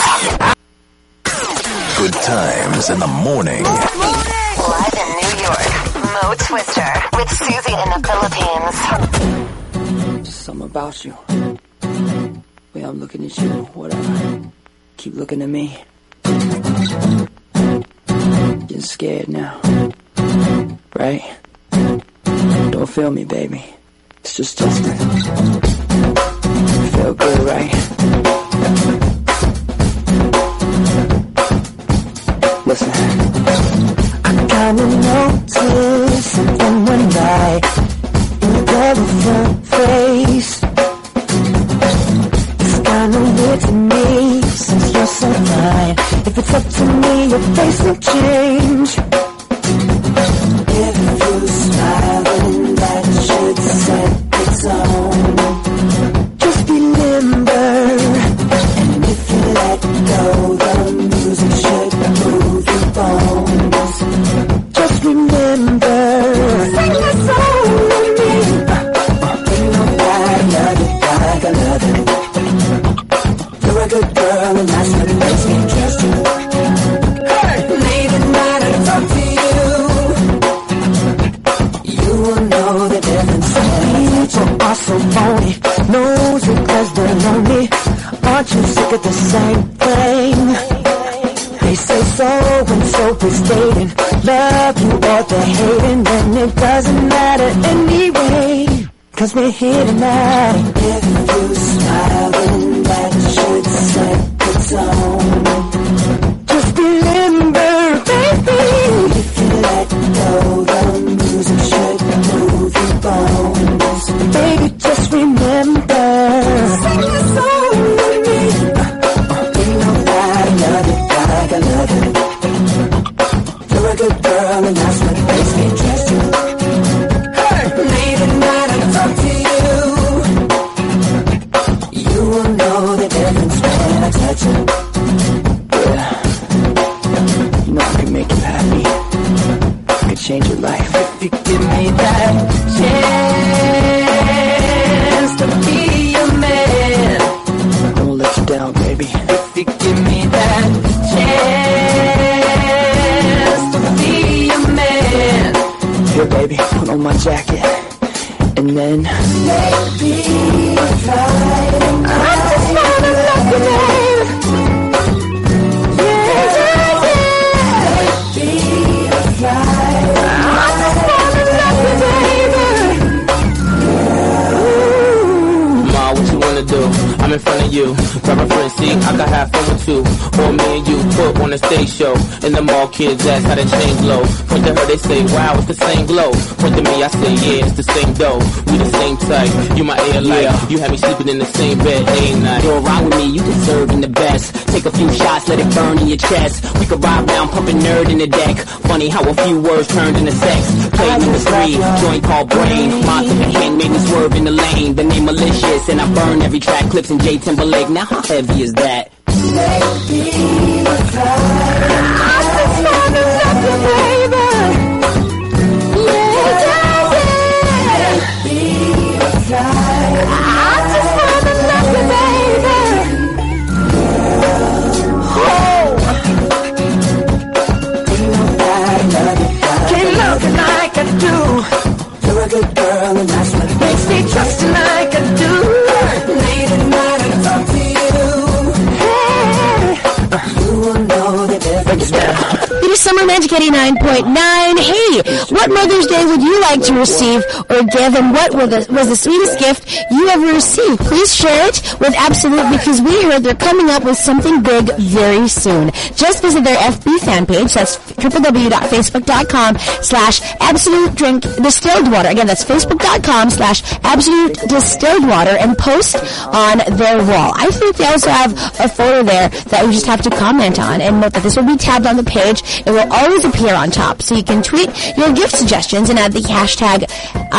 Good times in the morning. Live in New York, Mo Twister with Susie in the Philippines. Just something about you. Way I'm looking at you, whatever. Keep looking at me. Getting scared now. Right? Don't feel me, baby. It's just Justin. Feel good, right? Listen. I kinda noticed something one night in your girlfriend face. It's kinda weird to me since you're so fine. If it's up to me, your face will change. If you smile, then that should set the tone. Aren't you sick of the same thing? They say so and so is dating. Love you or they're hating, and it doesn't matter anyway. Cause we're here tonight. If you then that should set the tone. The same glow. Point to me, I say, yeah, it's the same dough. We the same type. You my air light. You had me sleeping in the same bed, ain't night. You're around with me, you deserving the best. Take a few shots, let it burn in your chest. We could ride round, pumping nerd in the deck. Funny how a few words turned into sex. Play number three, joint called brain. Monster in hand made me swerve in the lane. The name malicious, and I burn every track. Clips in J Timberlake. Now how heavy is that? Can't 89.9. Hey, what Mother's Day would you like to receive or give, and what the, was the sweetest gift you ever received? Please share it with Absolute because we heard they're coming up with something big very soon. Just visit their FB fan page. That's www.facebook.com slash Absolute Drink Distilled Water. Again, that's facebook.com slash Absolute Distilled Water and post on their wall. I think they also have a photo there that we just have to comment on and note that this will be tabbed on the page. It will always appear on top. So you can tweet your gift suggestions and add the hashtag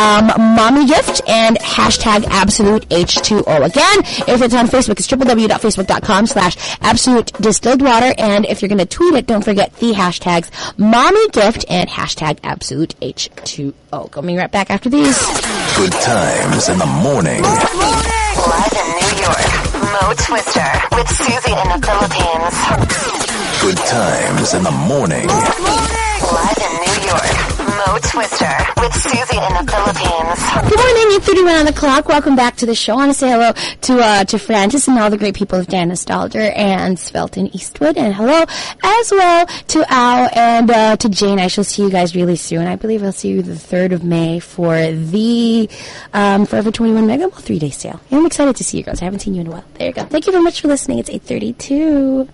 um, mommy gift and hashtag absolute H2O. Again, if it's on Facebook, it's www.facebook.com slash absolute distilled water. And if you're going to tweet it, don't forget the hashtags mommy gift and hashtag absolute H2O. Coming right back after these. Good times in the morning. Live in New York, Mo Twister with Susie in the Philippines. Good times in the morning. Live in New York, Twister with Susie in the Philippines. Good morning, it's 31 on the clock. Welcome back to the show. I want to say hello to uh, to Francis and all the great people of Dan Nostalgia and Svelton Eastwood. And hello as well to Al and uh, to Jane. I shall see you guys really soon. I believe I'll see you the 3rd of May for the um, Forever 21 Mega Mall three-day sale. Yeah, I'm excited to see you girls. I haven't seen you in a while. There you go. Thank you very much for listening. It's 832.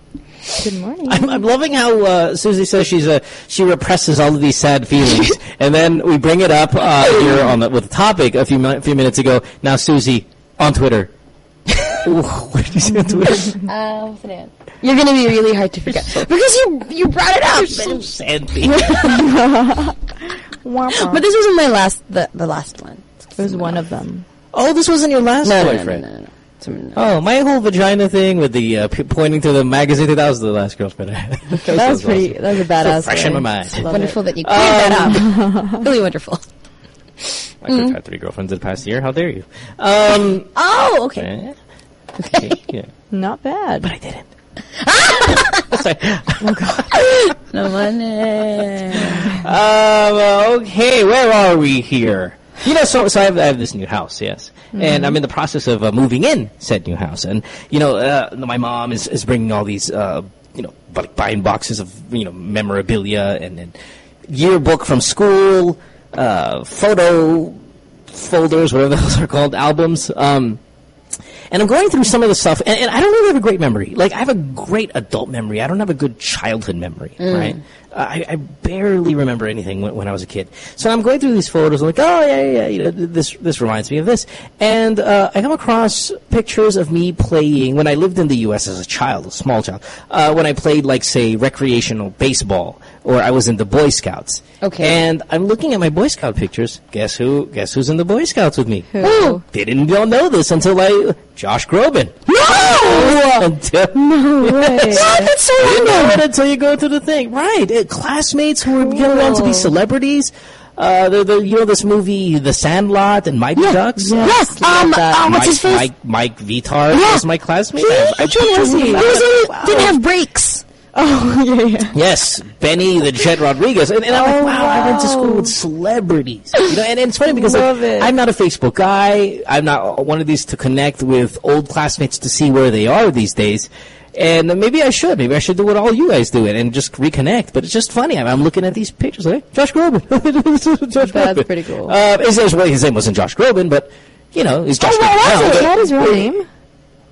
Good morning. I'm, I'm loving how uh, Susie says she's a she represses all of these sad feelings, and then we bring it up uh, here on the, with the topic a few mi- few minutes ago. Now Susie on Twitter. Ooh, what did you say on Twitter? Uh, what's the name? You're going to be really hard to forget because you you brought it up. you so sad. but this wasn't my last the, the last one. It was one of them. Oh, this wasn't your last No, no, no, boyfriend. no, no, no. Some- Oh, my whole vagina thing with the uh, p- pointing to the magazine. That was the last girlfriend I had. That was pretty. That was a badass. fresh in my one. mind. Love wonderful it. that you cleared that up. really wonderful. I could have had three girlfriends in the past year. How dare you? Um, Oh, okay. eh, Okay. yeah. Not bad. But I didn't. Oh god. no money. Um, okay, where are we here? You know, so so I have, I have this new house, yes, and I'm in the process of uh, moving in said new house, and you know, uh, my mom is is bringing all these, uh, you know, like buying boxes of you know memorabilia and, and yearbook from school, uh, photo folders, whatever those are called, albums. Um, and I'm going through some of the stuff, and, and I don't really have a great memory. Like, I have a great adult memory. I don't have a good childhood memory, right? Uh, I, I barely remember anything when, when I was a kid. So I'm going through these photos, I'm like, oh, yeah, yeah, yeah, you know, this, this reminds me of this. And uh, I come across pictures of me playing, when I lived in the U.S. as a child, a small child, uh, when I played, like, say, recreational baseball, or I was in the Boy Scouts. Okay. And I'm looking at my Boy Scout pictures. Guess who? Guess who's in the Boy Scouts with me? Who? They didn't y'all know this until I Josh Groban. No! Until, No way. That's so you know it until you go to the thing, right? Uh, classmates who were getting on to be celebrities. Uh, the, the you know this movie, The Sandlot and Mighty Ducks. Yes. Love Um, uh, what's Mike, his face? Mike, Mike Vitar Yeah. was my classmate. He- I, I one was he? He was in, wow. didn't have brakes. Oh yeah, yeah. Yes, Benny the Jet Rodriguez, and, and I'm like, Oh, wow, I went to school with celebrities. You know, and, and it's funny because like, it. I'm not a Facebook guy. I'm not one of these to connect with old classmates to see where they are these days. And maybe I should. Maybe I should do what all you guys do and, and just reconnect. But it's just funny. I'm, I'm looking at these pictures like Josh Groban. Josh That's Groban. pretty cool. Uh, his, his, well, his name wasn't Josh Groban, but you know, he's Josh Oh, Groban. it? That is real name.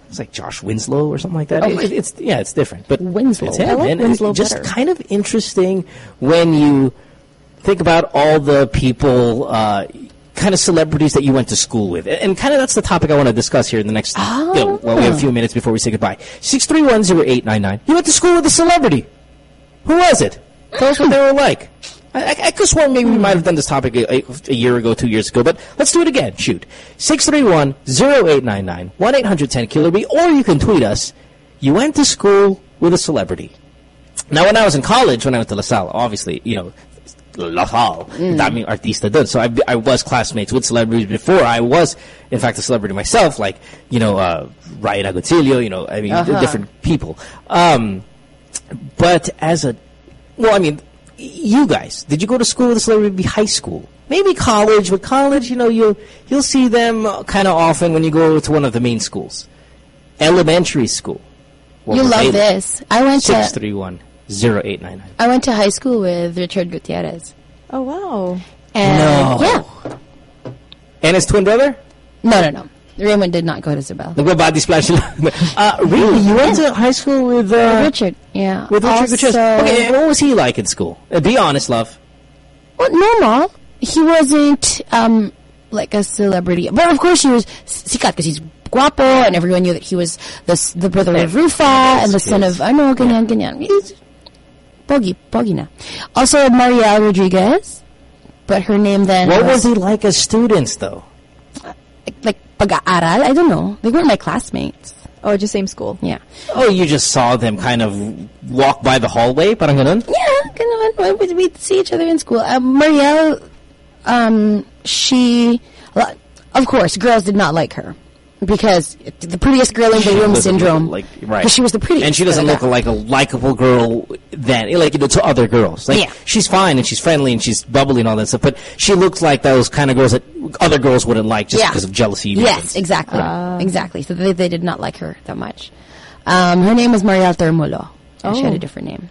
It's like Josh Winslow or something like that. Oh, It- it's yeah, it's different, but Winslow. It's him, I like. Winslow It's just better. kind of interesting when you think about all the people, uh, kind of celebrities that you went to school with, and, kind of that's the topic I want to discuss here in the next. You know, well, we have a few minutes before we say goodbye. Six three one zero eight nine nine. You went to school with a celebrity. Who was it? Tell us what they were like. I, I, I could swear maybe we might have done this topic a, a, year ago, two years ago, but let's do it again. Shoot. 631-0899, 1-800-10-KILLER-B, or you can tweet us. You went to school with a celebrity. Now, when I was in college, when I went to La Salle, obviously, you know, La Salle, dami artista dun. So I, I was classmates with celebrities before. I was, in fact, a celebrity myself, like, you know, uh, Ryan Agoncillo, you know, I mean, Uh-huh. different people. Um, but as a, well, I mean, you guys, did you go to school with a celebrity? Maybe high school, maybe college. But college, you know, you'll you'll see them kind of often when you go to one of the main schools. Elementary school. What you love they this. I went Six to three one 0899. I went to high school with Richard Gutierrez. Oh wow. And No. yeah. And his twin brother? No, no, no. Raymond did not go to Isabel. Nagbabadi splash sila. uh, really? You went to high school with... Uh, Richard, yeah. With Richard Gutierrez. Okay, what was he like in school? Uh, be honest, love. Well, normal. He wasn't um like a celebrity, but of course he was sikat because he's guapo, and everyone knew that he was the the brother of Rufa and the son of ano ganyan ganyan. He's pogi pogi na. Also Mariel Rodriguez, but her name then What was he like as students, though? like pag-aaral. I don't know. They weren't my classmates. Oh, just same school. Yeah. Oh, you just saw them kind of walk by the hallway? Parang ganun? Yeah, ganun. We- We'd see each other in school. Uh, Marielle, um, she, of course, girls did not like her because the prettiest girl in the She room syndrome. Like, right. 'Cause she was the prettiest. And she doesn't look like a likable girl then, like, you know, to other girls. Like, Yeah. she's fine and she's friendly and she's bubbly and all that stuff, but she looks like those kind of girls that other girls wouldn't like just Yeah. because of jealousy. Yes, reasons. exactly, exactly. So they, they did not like her that much. Um, her name was Marielle Termulo. And She had Oh. a different name.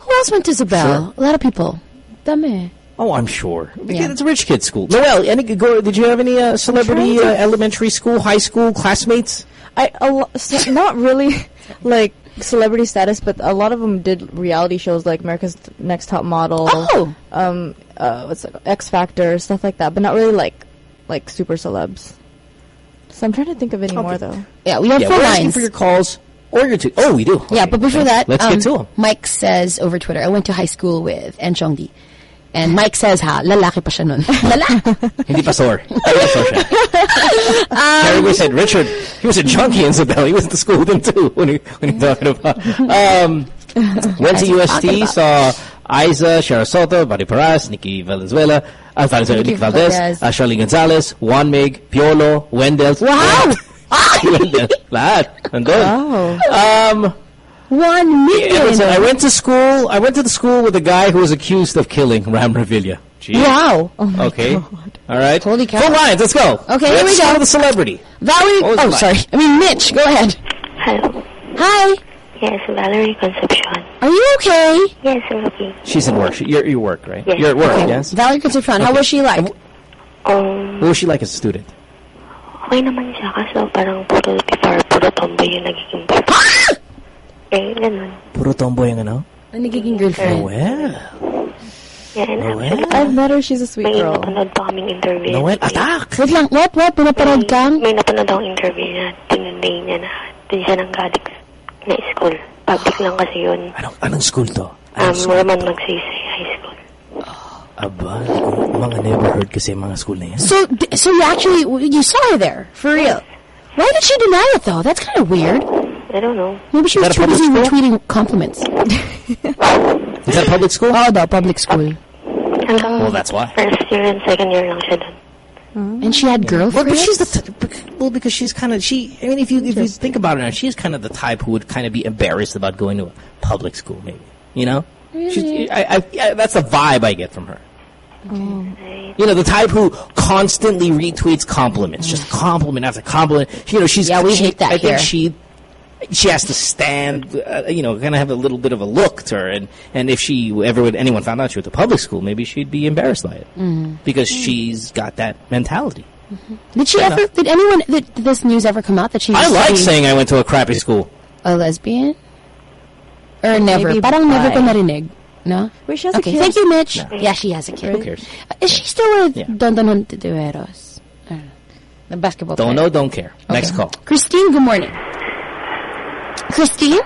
Who else went to Isabel? A lot of people. Dami. Oh, I'm sure. Yeah. It's a rich kid school. Noel, any, go, did you have any uh, celebrity uh, elementary school, high school classmates? I a lo- so, not really like celebrity status, but a lot of them did reality shows like America's Next Top Model. Oh. Um. Uh. What's it, X Factor stuff like that, but not really like like super celebs. So I'm trying to think of any more though. Yeah, we have yeah, four we're asking lines. for your calls or your two. Oh, we do. Yeah, but before that, Let's um, get to them. Mike says over Twitter, I went to high school with Enchong Dee. And Mike says, ha, lalaki pa siya nun. Lala. Hindi pa sore. Hindi pa sore siya. Harry Way said, Richard, he was a junkie in Isabel. He went to school with him too. When he, when he talking about. Um, went to That's what I'm talking UST, saw Isa, Shara Soto, Bari Paras, Nikki Valenzuela, uh, Valenzuela, Nikki Valdez, Valdez. uh, Charlie Gonzalez, Juan Mig, Piolo, Wendell. Wow! Wendell. Lahat. Nandun. Um, One it was, million. I went to school, I went to the school with a guy who was accused of killing Ram Revilla. Jeez. Wow. Oh Okay. All right. Holy cow. Full lines. Let's go. Okay, here Let's we start go. with the celebrity. Valerie. Oh, it sorry. I mean, Mitch. Go ahead. Hello. Hi. Yes, Valerie Concepcion. Are you okay? Yes, I'm okay. She's at work. She, you're, you work, right? Yes. You're at work, Okay. yes? Valerie Concepcion. How was she like? Um, What was she like as a student? okay naman siya kaso parang puro before, puro tomboy yung nagiging Eh, ganun. Puro tomboy ang ano? Ang nagiging girlfriend. Well. Yeah, and actually, I've met her. She's a sweet may girl. napanood pa kaming interview. Noel, attack! Wait lang. What? What? Pinapanood kang? May napanood akong interview niya. Tinunday niya na dun siya nang galing na school. Public lang kasi yun. Anong, anong school to? Um, Roman Magsaysay High School. Aba, mga never heard kasi mga school na yan. So, d- so you actually you saw her there for real? Why did she deny it though? That's kind of weird. I don't know. Maybe she was too busy retweeting compliments. Is that public school? Oh, no, public school. Hanggang um, Well, that's why. first year and second year lang siya dun. And she had Well, girlfriends. but she's the t- well because she's kind of she. I mean, if you if you think about it, now, she's kind of the type who would kind of be embarrassed about going to a public school, maybe. You know, she's, mm. I, I, I, that's the vibe I get from her. You know, the type who constantly retweets compliments, just compliment after compliment. You know, she's Yeah, we she, hate that I think she she has to stand, uh, you know, kind of have a little bit of a look to her, and and if she ever would anyone found out she went to public school, maybe she'd be embarrassed by it Mm. because she's got that mentality. Did she ever? Did anyone? Did, did this news ever come out that she? I like be saying I went to a crappy school. a lesbian, or never. Maybe Parang never ko bi. narinig. No. Wait, she has a Okay, kid. thank you, Mitch. No. Yeah, she has a kid. Who cares? Uh, Is she still with Yeah. Don Don Hontiveros? I. The basketball Don't player. know, don't care. Next call. Christine, good morning. Christine?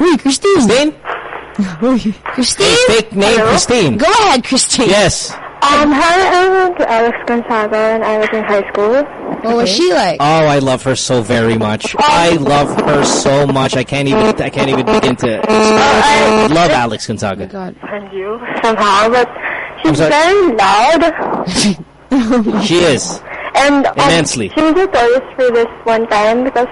Wait, Christine. Christine? Christine? Fake name Christine. Go ahead, Christine. Yes. Um, hi, I went to Alex Gonzaga and I was in high school. What was she like? Oh, I love her so very much. I love her so much. I can't even. I can't even begin to. I Love Alex Gonzaga. God. And you somehow, but she's very loud. She is. And um, Immensely. she was notorious for this one time because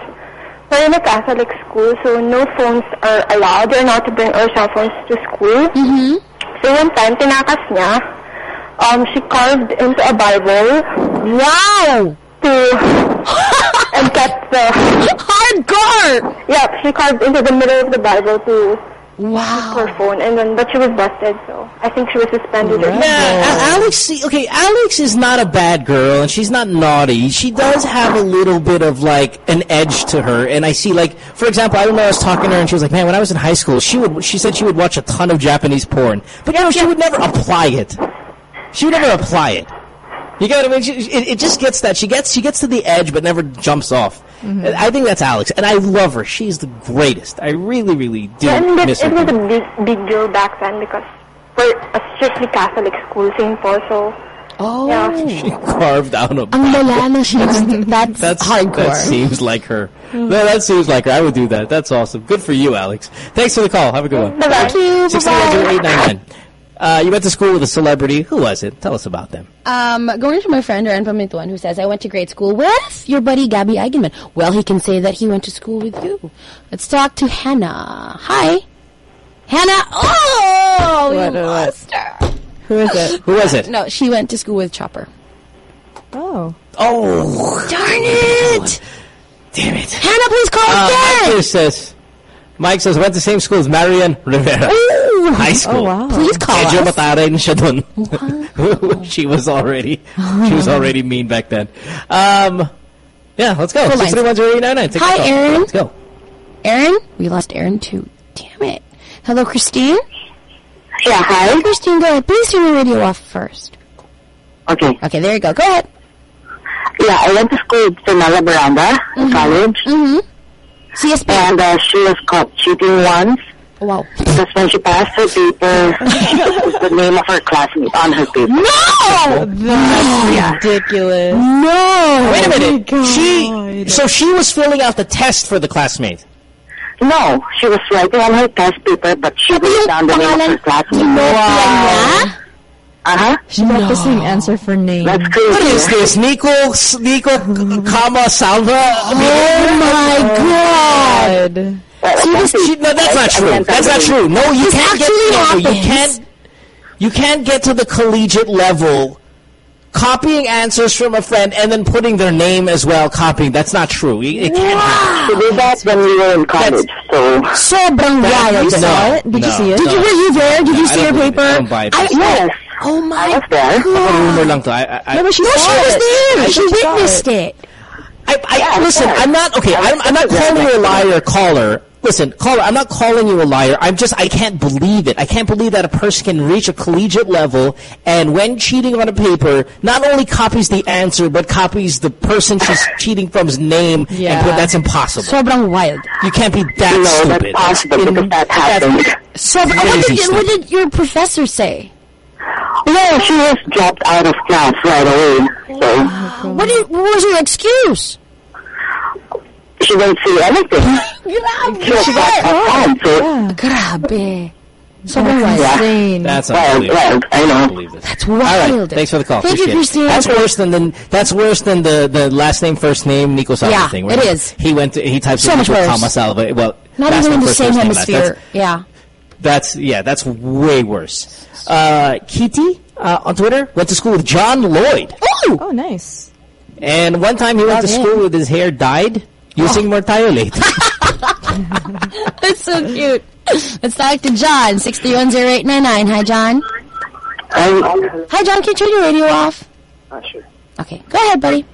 we're in a Catholic school, so no phones are allowed. They're not to bring our cell phones to school. Mm-hmm. So one time, tinakas niya, um, she carved into a Bible Wow! to and kept the Hardcore! yeah she carved into the middle of the Bible to Wow. her phone, and then but she was busted, so I think she was suspended. or Yeah, A- Alex. Okay, Alex is not a bad girl, and she's not naughty. She does have a little bit of like an edge to her, and I see like, for example, I remember I was talking to her, and she was like, "Man, when I was in high school, she would." She said she would watch a ton of Japanese porn, but you know, she would never apply it. She would never apply it. You get what I mean? She, it, it just gets that she gets she gets to the edge, but never jumps off. Mm-hmm. I think that's Alex, and I love her. She's the greatest. I really, really do Yeah, I mean, miss it, her. it was a big, big deal back then because we're a strictly Catholic school, St. Paul, so Oh. She carved out a. Ang lala na. That's, That's hardcore. That seems like her. No, that seems like her. I would do that. That's awesome. Good for you, Alex. Thanks for the call. Have a good one. Thank you. Six Bye-bye. eight nine nine. Uh, you went to school with a celebrity. Who was it? Tell us about them. Um, going to my friend Aaron Pamituan who says, I went to grade school with your buddy Gabby Eigenmann. Well, he can say that he went to school with you. Let's talk to Hannah. Hi. Hannah. Oh, we What, what, what? lost her. Who is it? Who was it? No, she went to school with Chopper. Oh. Oh, Darn it. damn it. Hannah, please call Uh, again. here says, Mike says, went to the same school as Marian Rivera. Ooh. High school. Oh, wow. Please call Medyo us. mataray siya dun. she was already, she was already mean back then. Um, yeah, let's go. 6310899. Hi. Aaron. Let's go. Aaron? We lost Aaron too. Damn it. Hello, Christine? Yeah, hi. Christine, go ahead. Please turn your radio off first. Okay. Okay, there you go. Go ahead. Yeah, I went to school with Fernanda Miranda in college. Mm-hmm. CSP. And uh, she was caught cheating once. Wow. Because when she passed her paper, she put the name of her classmate on her paper. No! That's ridiculous. No! Wait a Oh minute. She, so she was filling out the test for the classmate. No, she was writing on her test paper, but she wrote down the name of her classmate. Wow. Uh-huh. She got the same answer for name. That's crazy. What is this? Nico, S- Nico, comma, Salva? Oh my god! See, this, she, no, that's not true. That's not true. No, you This can't get. No, no, you can't. You can't get to the collegiate level, copying answers from a friend and then putting their name as well. Copying. That's not true. It, it can't happen. She did that when we were in college, so... Sobrang wild. You saw No, it? Did you see it? Did you, were you there? Did you see don't her believe it. paper? I don't buy it. I, Yes, oh I my was there. Rumor lang to. I, I, I, No, but she No, she was there. I She witnessed it. it. I, I listen. I'm not okay. I'm, I'm not calling you a liar, caller. Listen, caller. I'm not calling you a liar. I'm just. I can't believe it. I can't believe that a person can reach a collegiate level and, when cheating on a paper, not only copies the answer but copies the person she's cheating from's name. And Yeah. put, that's impossible. Sobrang wild. you can't be that No, that's stupid. possible in- because that that's- happened. So, what did, what did your professor say? No, she was dropped out of class right away. So What, did, what was her excuse? she didn't see anything. Grabe. She was dropped out. So Grabe. Sobrang wild. Yeah. Insane. That's well, unbelievable. well, I I know. can't believe this. That's All right, wild. thanks for the call. Thank you, Appreciate it. Christine. That's worse than the that's worse than the, the last name first name Nico Salva Yeah, thing. it where is. He went to, he types So in much Nico worse. comma Salva. Well, Not last even in the same first name last. hemisphere. That's, yeah. that's yeah, that's way worse. Uh, Kitty uh, on Twitter went to school with John Lloyd, Ooh! Oh, nice. and one time he went Love to him. school with his hair dyed using Merthiolate. That's so cute. Let's talk to John, 6310899. Hi, John. Um, Hi, John. Can you turn your radio off? sure. Okay. Go ahead, buddy.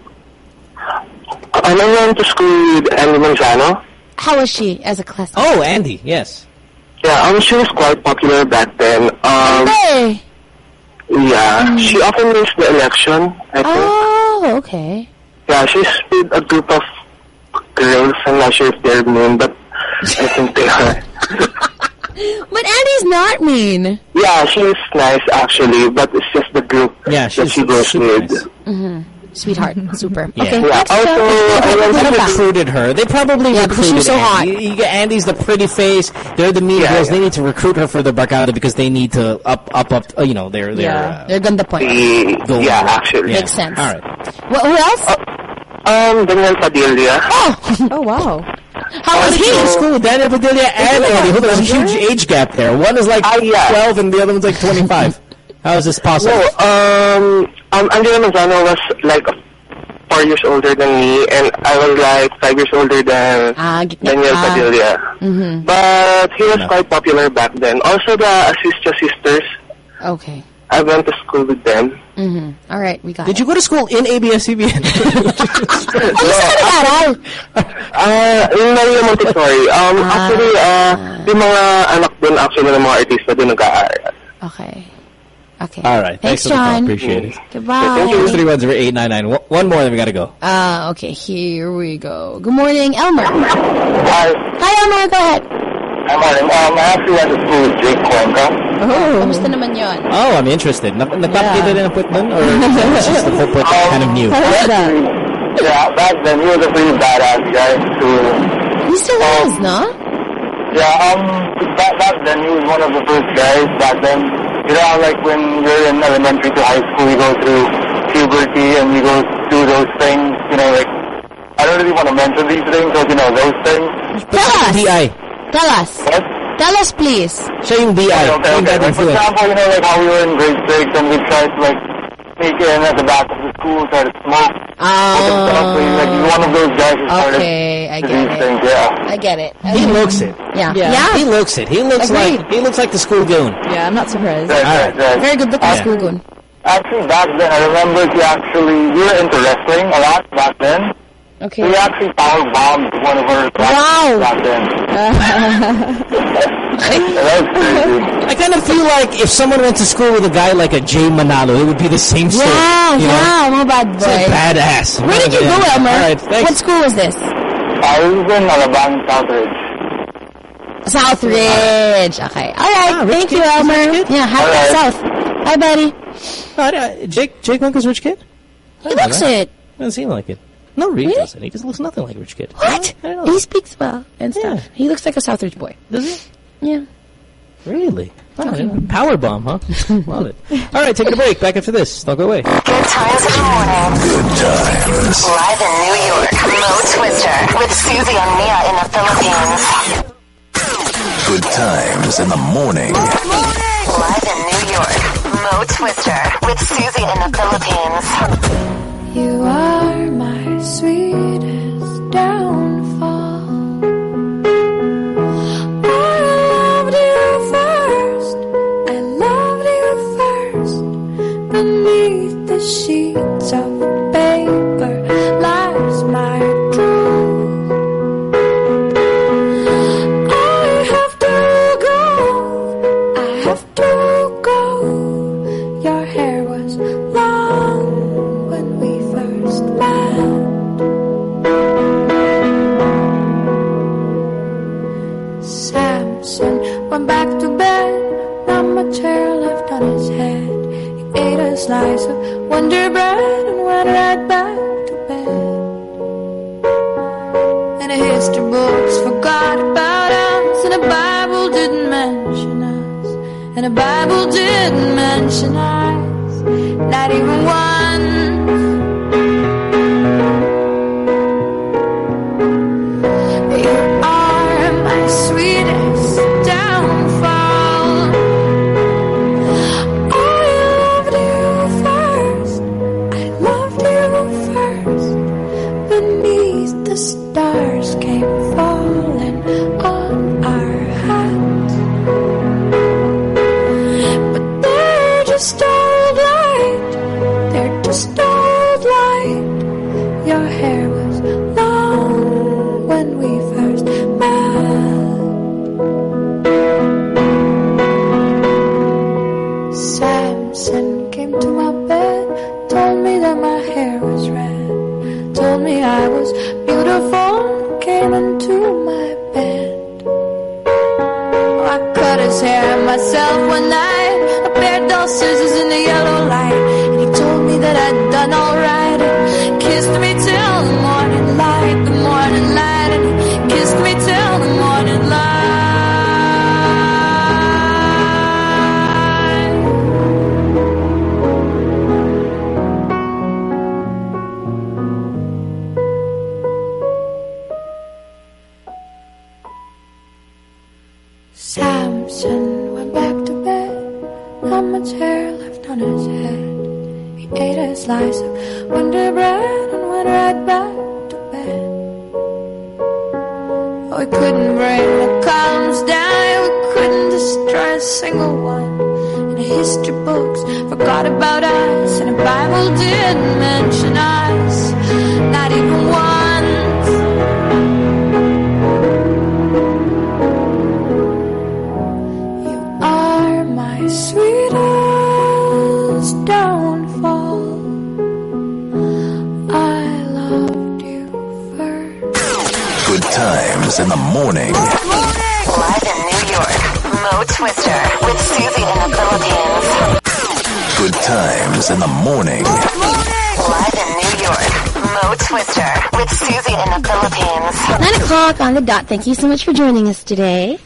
I went to school with Andi Manzano. How was she as a class? oh, Andi, yes. Yeah, um, she was quite popular back then. Um, Hey. yeah, she often missed the election, I think. Oh, okay. Yeah, she's with a group of girls. I'm not sure if they're mean, but I think they are. But Annie's not mean. Yeah, she's nice actually, but it's just the group Yeah, that she's she goes super with. nice. Mm-hmm. Sweetheart. Super. Yeah. Okay. Yeah, uh, also, I go went to They recruited her. They probably Yeah, because she recruited was so Andi. hot. You, you Andi's the pretty face. They're the mean Yeah, girls. yeah. They need to recruit her for the Barcada because they need to up, up, up. Uh, you know, their their. Yeah. Uh, They're gonna point. The, yeah, actually. Yeah. Makes sense. All right. Wh- who else? Um, Daniel Padilla. Oh, Oh, wow. how was He he? in school Daniel Padilla and Andi. Hold on, There's a huge age gap there. One is like yeah. 12 and the other one's like 25. How is this possible? No, um, um, Angela Manzano was like four years older than me, and I was like five years older than Ah, Daniel ah. Padilla. Mhm. But he was quite popular back then. Also, the Asistia sisters. Okay. I went to school with them. Mm-hmm. All right, we got Did you go to school in ABS-CBN? Ah, yung Maria Montessori. Um, actually, uh, yung mga anak dun actually ng mga artista dun nag-aaral. Okay. Okay. All right. Thanks, Thanks, for the call. John. Appreciate it. Goodbye. Three one zero eight nine nine. One- One more, then we gotta go. Uh, okay, here we go. Good morning, Elmer. Hi. Hi, Elmer. Go ahead. Hi, morning. Um, I actually went to school with Jake Cuenca. Oh. Kamusta naman yun? Oh, I'm interested. Na Nagpapakita din ang puwet nun? Or it's just the whole puwet kind of new? Yeah, back then he was a pretty badass guy. So, He still is, no? yeah, um, back, back then he was one of the first guys. Back then, you know, like when you're in elementary to high school, you go through puberty and you go through those things. You know, like I don't really want to mention these things, but you know those things. Tell us. DI. Tell us. What? Tell us, please. Siya yung DI. Okay, okay, okay. Like, for example, you know, like how we were in grade six and we tried to like sneak in at the back of the school, try to smoke. Oh. like he's one of those guys who started Okay, I get these it. things. Yeah. I get it. He looks it. Yeah. Yeah. Yeah. He looks it. He looks Agreed. like he looks like the school goon. Yeah, I'm not surprised. Right, right, right. Very good looking Uh, school gun. Actually, back then, I remember he actually, we were into wrestling a lot back then. Okay. He actually power bombed one of our classes Wow. back then. that was crazy. I kind of feel like if someone went to school with a guy like a Jay Manalo, it would be the same story. Yeah, you know? yeah, I'm a bad It's like boy. badass. Where did you go, Yeah. Elmer? All right, thanks. What school was this? I was in Alabang Southridge. Southridge. Okay. All right. Ah, Thank kid? you, Elmer. Yeah, happy All right. South. Hi, buddy. Oh, I- Jake Jake Uncle's rich kid? He looks it. Doesn't seem like it. No, Reed Really? doesn't. He just looks nothing like a rich kid. What? I don't know. He speaks well and stuff. Yeah. He looks like a Southridge boy. Does he? Yeah. Really? Wow, power bomb, huh? Love it. All right, taking a break. Back after this. Don't go away. Good times in the morning. Good times. Live in New York, Mo Twister with Susie and Mia in the Philippines. Good times in the morning. Live in New York, Mo Twister with Susie in the Philippines. You are Beneath the Bible didn't mention us, not even once. Didn't mention us, not even once. You are my sweetest downfall. I loved you Good times in the morning. Live in New York, Mo Twister with Susie in the Philippines. Good in the morning. Live in New York, Mo Twister with Susie in the Philippines. Nine o'clock on the dot. Thank you so much for joining us today.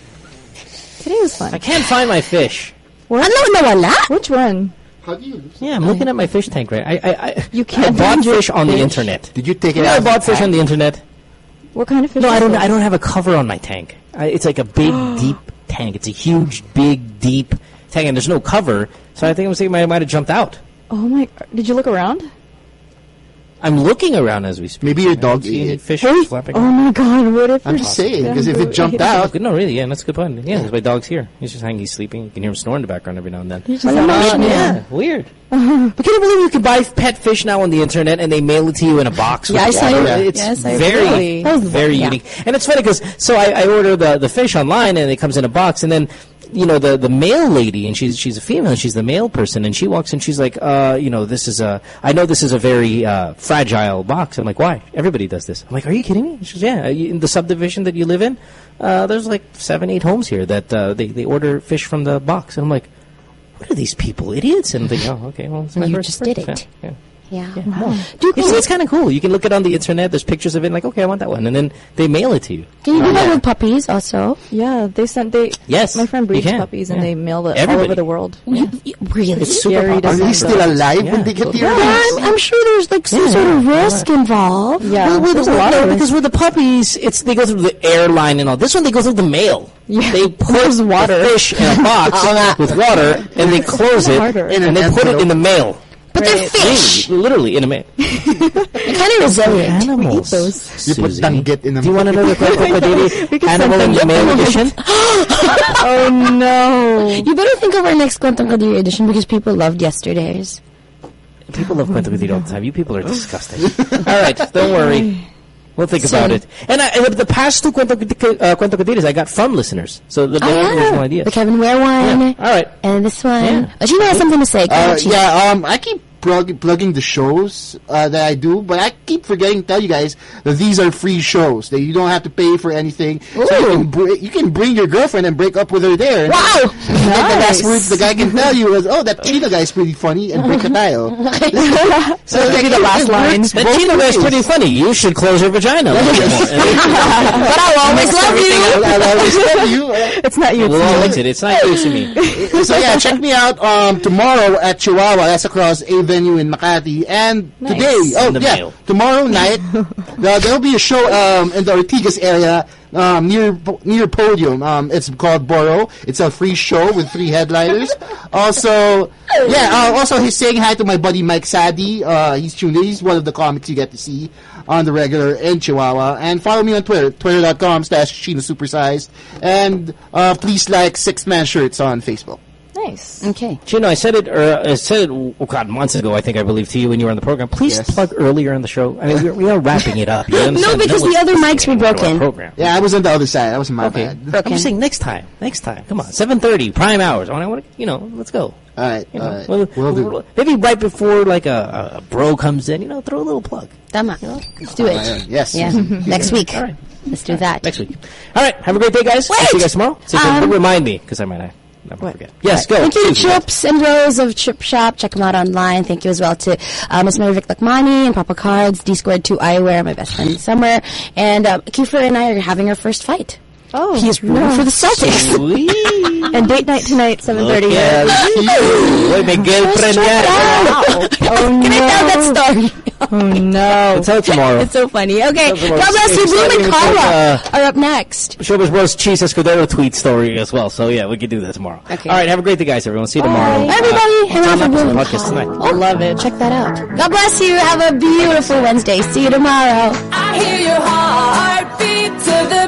Today was fun. I can't find my fish. Ano? Which one? Yeah, I'm looking at my fish tank right. I I, I You can't I bought find fish on the internet. Did you take You it know, out? I bought fish on the internet. What kind of fish? No, I don't. it? I don't have a cover on my tank. I, it's like a big, deep tank. It's a huge, big, deep tank, and there's no cover. So I think I'm thinking I might have jumped out. Oh my! Did you look around? I'm looking around as we speak. Maybe your dog See ate any it. fish Hey, flapping. Oh my God! What if? I'm just saying, because if it jumped ate out, No, really, yeah, that's a good point. Yeah, Yeah, 'cause my dog's here. He's just hanging, he's sleeping. You can hear him snoring in the background every now and then. just Uh, emotional. yeah, weird. But can you believe you can buy pet fish now on the internet and they mail it to you in a box? Yeah, I saw water? you- It's yes, I very, really- That very yeah. unique. And it's funny because so I, I order the, the fish online and it comes in a box and then you know the the mail lady and she's she's a female and she's the male person and she walks in she's like uh you know this is a I know this is a very uh, fragile box. I'm like why? Everybody does this. I'm like are you kidding me? She goes yeah in the subdivision that you live in uh, there's like seven eight homes here that uh, they they order fish from the box. And I'm like what are these people idiots? And I'm thinking oh okay well You just did it. yeah, yeah. Yeah. Dude, you see, it's kind of cool. You can look it on the internet. There's pictures of it. Like, okay, I want that one, and then they mail it to you. Can you do that with puppies also? Yeah, they sent they. Yes, my friend breeds puppies and Yeah. they mail it all over the world. You- you- really? It's super Scary to popular. are they still alive Yeah. when they get the Yeah. I'm, I'm sure there's like some Yeah. sort of risk involved. Yeah, Well, with, there's with- a lot no, of because with the puppies, it's they go through the airline and all. This one, they go through the mail. Yeah. They put There's water. the fish in a box oh, with water, and they close it, Harder. And they put it in the mail. But they're fish. Really, literally in a mail. They're kind of resilient. Animals. those. You put Susie. danggit in the Do you want another Kwento We can Animal send in the them- mail edition? oh no! You better think of our next Kwentong Kadiri edition because people loved yesterday's. People love Kwento Kadiri all the time. You people are disgusting. all right, don't worry. We'll think So- about it. And I, and the past two Kwento, Kadi- uh, Kwento Kadiris I got from listeners. So the, Oh, there's no yeah. idea. The Kevin Ware one. Yeah. All right. And this one. Yeah. But you has something to say. Uh, yeah, um, I keep plug- plugging the shows uh, that I do, but I keep forgetting to tell you guys that these are free shows. That you don't have to pay for anything. So you can, br- you can bring your girlfriend and break up with her there. And Wow! then The last words the guy can tell you is, "Oh, that Chino guy's pretty funny," and break a tayo. So maybe the last line. That Chino guy's pretty funny. You should close your vagina. a little bit more. But I'll always love you. I'll, I'll always love you. It's not you. It's We'll all me. It's not you to me. so yeah, check me out um, tomorrow at Chihuahua. That's across a venue in Makati. And today, oh yeah, mail. tomorrow night uh, there'll be a show um, in the Ortigas area um, near near Podium. Um, it's called Boro. It's a free show with three headliners. also, yeah. Uh, also, he's saying hi to my buddy Mike Sadi. Uh, he's tuned in. He's one of the comics you get to see on the regular in Chihuahua. And follow me on Twitter, twitter.com slash Chino Supersized. And uh, please like Six Man Shirts on Facebook. Nice. Okay. Chino, I said it. Uh, I said it. Oh God, months ago. I think I believe to you when you were on the program. Please Yes. plug earlier in the show. I mean, we're, we are wrapping it up. You No, understand? because the other mics were listening to our broken. Program. Yeah, I was on the other side. That was my Okay. bad. I'm just saying next time. Next time. Come on. 7:30 prime hours. I want to. You know. Let's go. All right, You know, right. well, Will do. well, maybe right before like a, a, a bro comes in. You know, throw a little plug. Tama. Let's do it. Uh, yes. Yeah. Next week. All right. Let's do that. Next week. All right. Have a great day, guys. Wait! See you guys tomorrow. See you Um, remind me because I might not. Never forget. Yes, go. Thank you to Susie. Chips and Rose of Chip Shop. Check them out online. Thank you as well to uh, Miss Mary Vic Lakmani and Papa Cards, D Squared 2 Eyewear, my best friend Summer. And uh, Kiefer and I are having our first fight. Oh, He is rooting no. for the Celtics. Sweet. And date night tonight, 7.30. Look at you. Wait, my girlfriend Stressed yan. out. Oh, Can I tell no. that story? Oh no! Let's tell it tomorrow. it's so funny. Okay, God bless you. It's Bloom starting and Carla are up next. Showbiz Bros Chiz Escudero tweet story as well. So yeah, we can do that tomorrow. Okay. All right, have a great day, guys. Everyone, see you tomorrow. Everybody, hang on for Uh, Bloom and podcast tonight. Oh, love it. Check that out. God bless you. Have a beautiful Wednesday. See you tomorrow. I hear your heartbeat to the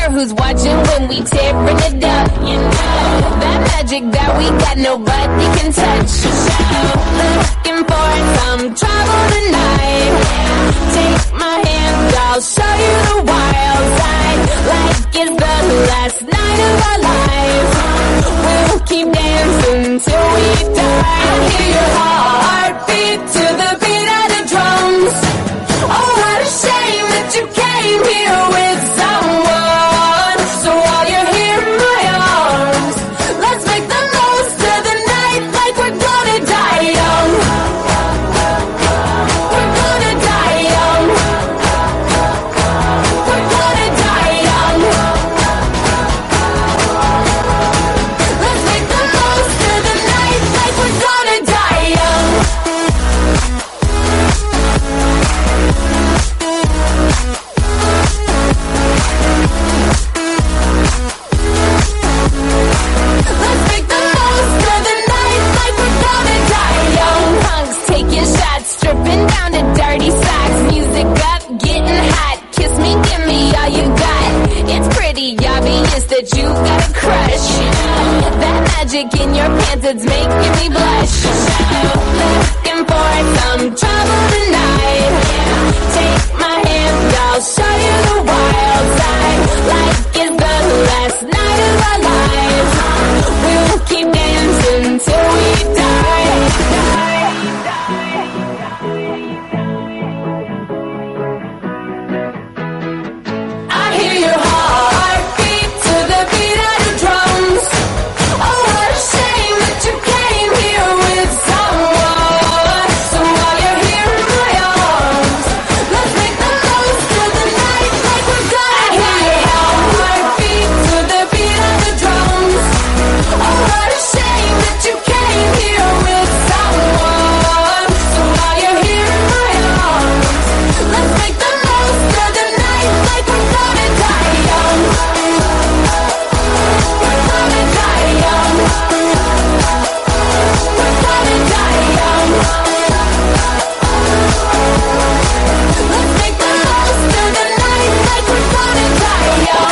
care who's watching when we tearing it up. You know that magic that we got, nobody can touch. Looking for some trouble tonight. Take my hand, I'll show you the wild side. Like it's the last night of our lives. We'll keep dancing till we die. I hear your heartbeat